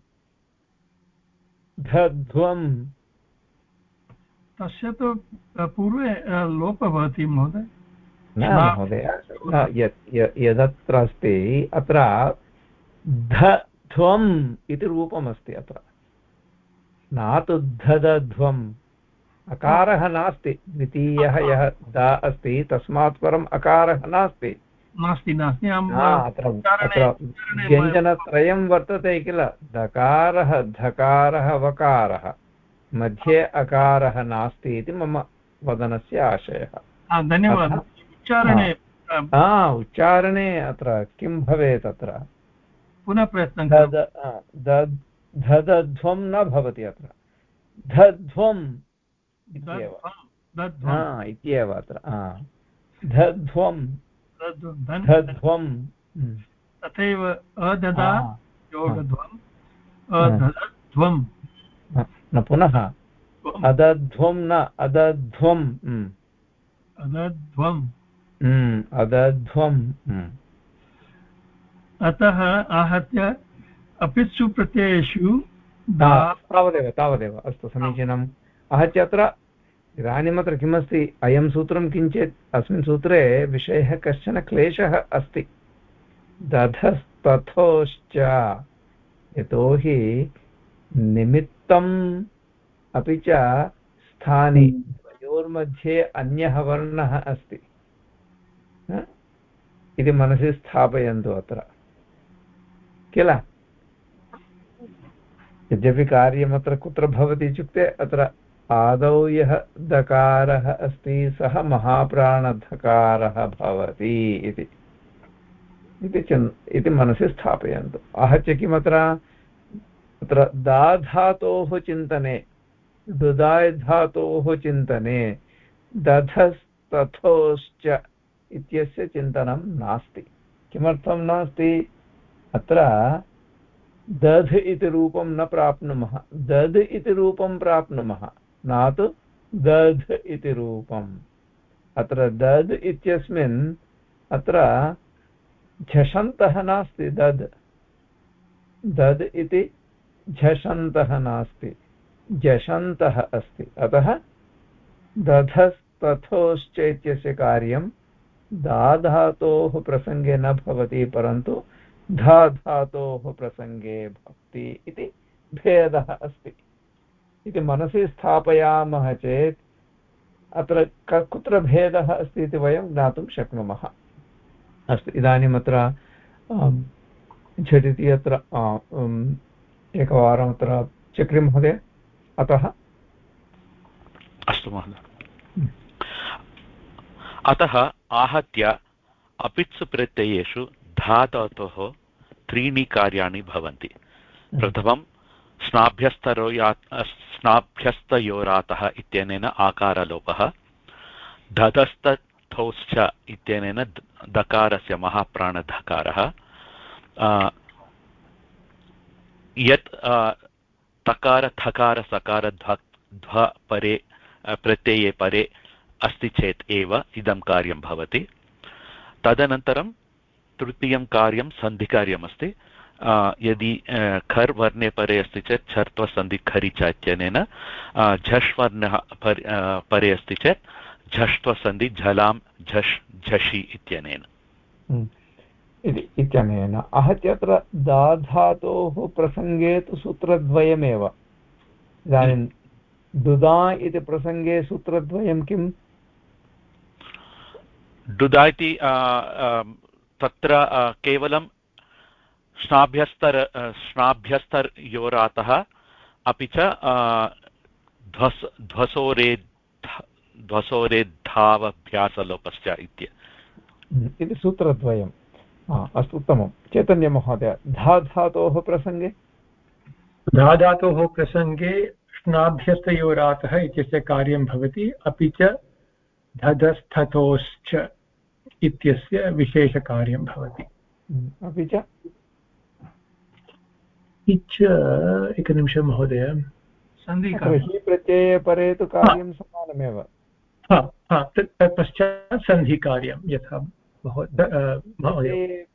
धध्वम्। तस्य तु पूर्वे लोपः भवति महोदय। न महोदय यदत्र अस्ति अत्र धध्वम् इति रूपमस्ति अत्र। न तु धदध्वम्। अकारः नास्ति द्वितीयः यः द अस्ति तस्मात् परम् अकारः नास्ति। नास्ति नास्ति अत्र व्यञ्जनत्रयं वर्तते किल? दकारः धकारः वकारः। मध्ये अकारः नास्ति इति मम वदनस्य आशयः। धन्यवादः। उच्चारणे उच्चारणे अत्र किं भवेत् अत्र? पुनः प्रयत्नं धदध्वं न भवति अत्र। धध्वम् इत्येव। अत्र धध्वं धध्वं हम्म। तथैव अददा योगध्वम् अदध्वम् न पुनः। अदध्वं न अदध्वम् हम्म। अदध्वम् हम्म, अदध्वम् हम्म। अतः आहत्य अपित्सु प्रत्ययेषु तावदेव तावदेव। अस्तु समीचीनम्। आहत्य अत्र इदानीमत्र किमस्ति? अयं सूत्रं किञ्चित् अस्मिन् सूत्रे विषयः कश्चन क्लेशः अस्ति। दधस्तथोश्च यतोहि निमित्तम् अपि च स्थाने द्वयोर्मध्ये अन्यः वर्णः अस्ति। इति मनसि स्थापयन्तु अत्र। किल? यद्यपि कार्यमत्र कुत्र भवति इत्युक्ते अत्र आदौ यः दकारः अस्ति, सः महाप्राणधकारः भवति इति। इति चिन्, इति मनसि स्थापयन्तु। आहत्य किमत्र? अत्र दाधातोः चिन्तने दुदाय् धातोः चिन्तने, दधस्तथोश्च इत्यस्य चिन्तनं नास्ति। किमर्थं नास्ति? अत्र दध् इति रूपं न प्राप्नुमः। दध् इति रूपं प्राप्नुमः। न तु दध् इति रूपम्। अत्र दध् इत्यस्मिन् अत्र झषन्तः नास्ति दध् दध् इति झषन्तः नास्ति, झषन्तः अस्ति। अतः दधस्तथोश्च इत्यस्य कार्यं दाधातोः प्रसङ्गे न भवति, परन्तु धा धातोः प्रसङ्गे भवति इति भेदः अस्ति। इति मनसि स्थापयामः चेत् अत्र कुत्र भेदः अस्ति इति वयं ज्ञातुं शक्नुमः। अस्तु इदानीम् अत्र झटिति अत्र एकवारम् अत्र चक्रि महोदय। अतः। अस्तु महोदय। अतः आहत्य अपित्सु प्रत्ययेषु धातोः त्रीणि कार्याणि भवन्ति। प्रथमं स्नाभ्यस्तरो स्नाभ्यस्तयोरातः इत्यनेन आकारलोपः, धधस्तथौश्च इत्यनेन दकारस्य महाप्राणधकारः यत् तकार थकार सकार ध्व परे प्रत्यये परे अस्ति चेत् एव इदं कार्यं भवति। तदनन्तरं तृतीयं कार्यं सन्धिकार्यमस्ति। यदि खर् वर्णे परे अस्ति चेत् छर्त्वसन्धि खरि च इत्यनेन झष् वर्णः परे अस्ति चेत् झष्त्वसन्धि झलां झष् झषि इत्यनेन। हम्म। इति इत्यनेन। आहत्य अत्र दाधातोः प्रसङ्गे तु सूत्रद्वयमेव। इदानीं दुदा इति प्रसङ्गे सूत्रद्वयं किम् डुदा इति तत्र केवलं स्नाभ्यस्तर स्नाभ्यस्तर्योरातः अपि च ध्वस् ध्वसोरे ध्वसोरेद्धावभ्यासलोपश्च इत्य इति सूत्रद्वयम्। अस्तु उत्तमं चैतन्यमहोदय धा धातोः प्रसङ्गे? धा धातोः प्रसङ्गे स्नाभ्यस्तयोरातः इत्यस्य कार्यं भवति अपि च धधस्थतोश्च इत्यस्य विशेषकार्यं भवति। अपि च? इच्छ एकनिमिषं महोदय। प्रत्यये परे तु कार्यं समानमेव। तत्पश्चात् सन्धिकार्यं यथा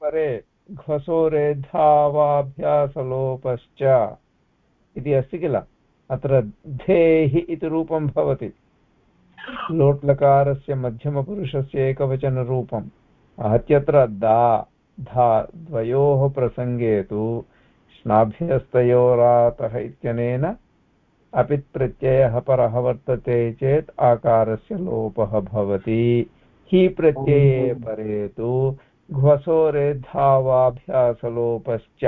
परे घसोरेधावाभ्यासलोपश्च इति अस्ति किल? अत्र धेहि इति रूपं भवति। लोट्लकारस्य मध्यमपुरुषस्य एकवचनरूपम्। आहत्यत्र दा धा द्वयोः प्रसङ्गे तु स्नाभ्यस्तयोरातः इत्यनेन अपित् प्रत्ययः परः वर्तते चेत् आकारस्य लोपः भवति। हि प्रत्यये परे तु घ्वसोरेधावाभ्यासलोपश्च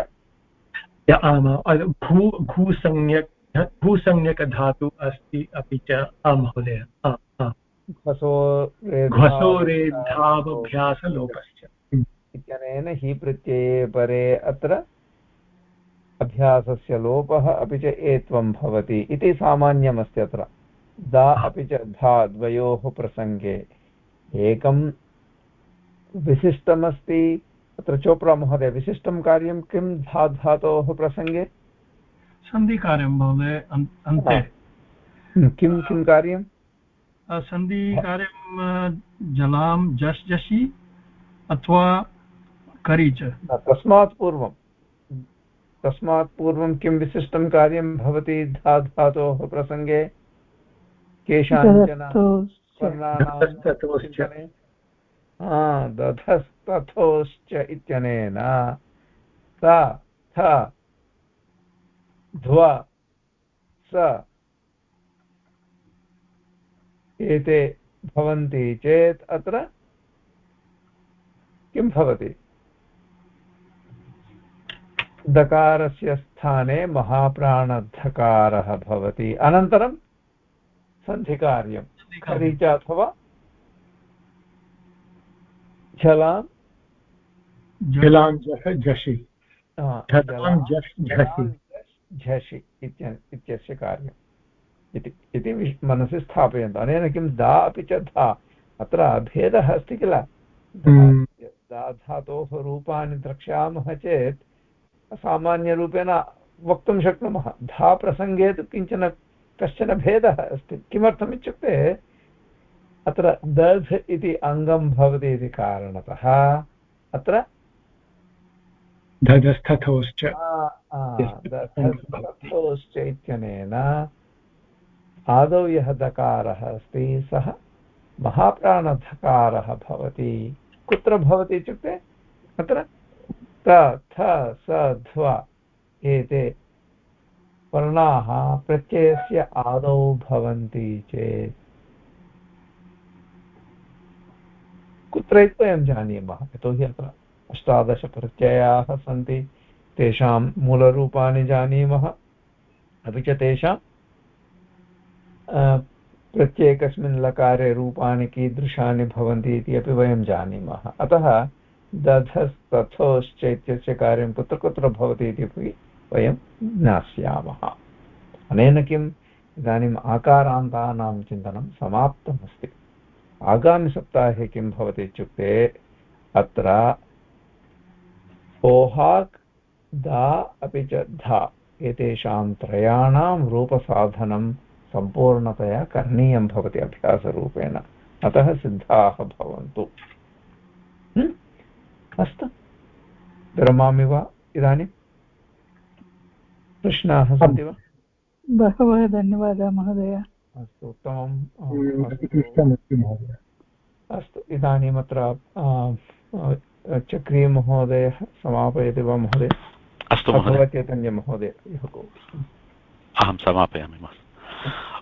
भू भूसंज्ञक् भूसंज्ञकधातु अस्ति अपि च। महोदय घसोरेधावभ्यासलोपश्च इत्यनेन हि प्रत्यये परे अत्र अभ्यासस्य लोपः अपि च एत्वं भवति इति सामान्यमस्ति अत्र। दा अपि च धा द्वयोः प्रसङ्गे। एकं विशिष्टमस्ति अत्र चोप्रा महोदय विशिष्टं कार्यं किं धा धातोः प्रसङ्गे? सन्धिकार्यं महोदय अन्ते। किं किं कार्यं? सन्धिकार्यं जलां जस् जसि अथवा करि च। तस्मात् पूर्वं तस्मात् पूर्वं किं विशिष्टं कार्यं भवति धा धातोः प्रसङ्गे? केषाञ्चन दधस्तथोश्च इत्यनेन। सा थ ध्व स एते भवन्ति चेत् अत्र किं भवति? दकारस्य स्थाने महाप्राणधकारः भवति। अनन्तरं सन्धिकार्यं। खरीच अथवा झलां जलां झषि झषि इत्यस्य कार्यम्। इति इति मनसि स्थापयन्तु। अनेन किं दा अपि च धा। अत्र भेदः अस्ति किल? दा धातोः रूपाणि द्रक्ष्यामः चेत् सामान्यरूपेण वक्तुं शक्नुमः। धा प्रसङ्गे तु किंचन कश्चन भेदः अस्ति। किमर्थमित्युक्ते अत्र दध् इति अङ्गं भवति इति कारणतः अत्र धधस्थथोश्च। दधस्थथोश्च इत्यनेन आदौ यः दकारः अस्ति सः महाप्राणधकारः भवति। कुत्र भवति इत्युक्ते अत्र त, थ, स, ध्व, एते वर्णाः प्रत्ययस्य आदौ भवन्ति चेत्। कुत्र इति वयं जानीमः? यतोहि अत्र अष्टादशप्रत्ययाः सन्ति, तेषां मूलरूपाणि जानीमः। अपि च तेषां प्रत्येकस्मिन् लकारे रूपाणि, कीदृशानि भवन्ति इति अपि वयं जानीमः। अतः दधस्तथोश्च इत्यस्य कार्यं कुत्र कुत्र भवति इति अपि वयं ज्ञास्यामः। अनेन किम्? इदानीम् आकारान्तानां चिन्तनं समाप्तमस्ति। आगामिसप्ताहे किं भवति इत्युक्ते अत्र ओहाक् दा अपि च धा एतेषां त्रयाणां रूपसाधनं सम्पूर्णतया करणीयं भवति अभ्यासरूपेण। अतः सिद्धाः भवन्तु। अस्तु। विरमामि वा इदानीं? प्रश्नाः सन्ति वा? बहवः धन्यवादः महोदय। अस्तु उत्तमम्। अस्तु। इदानीमत्र चक्रीमहोदयः समापयति वा महोदय? अस्तु अथवा चैतन्यमहोदय अहं समापयामि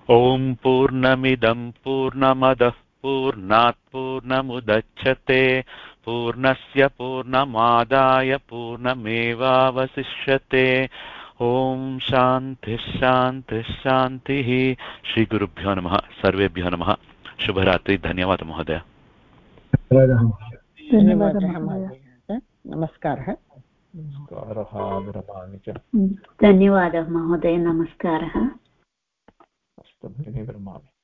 ॐ पूर्णमिदं पूर्णमदः पूर्णात् पूर्णमुदच्छते। पूर्णस्य पूर्णमादाय पूर्णमेवावशिष्यते। ॐ शान्तिः शान्तिः शान्तिः। श्रीगुरुभ्यो नमः सर्वेभ्यो नमः। शुभरात्रि धन्यवादः महोदय। धन्यवादः महोदय। नमस्कारः। धन्यवादः महोदय नमस्कारः। अस्तु भगिनी विरमामि।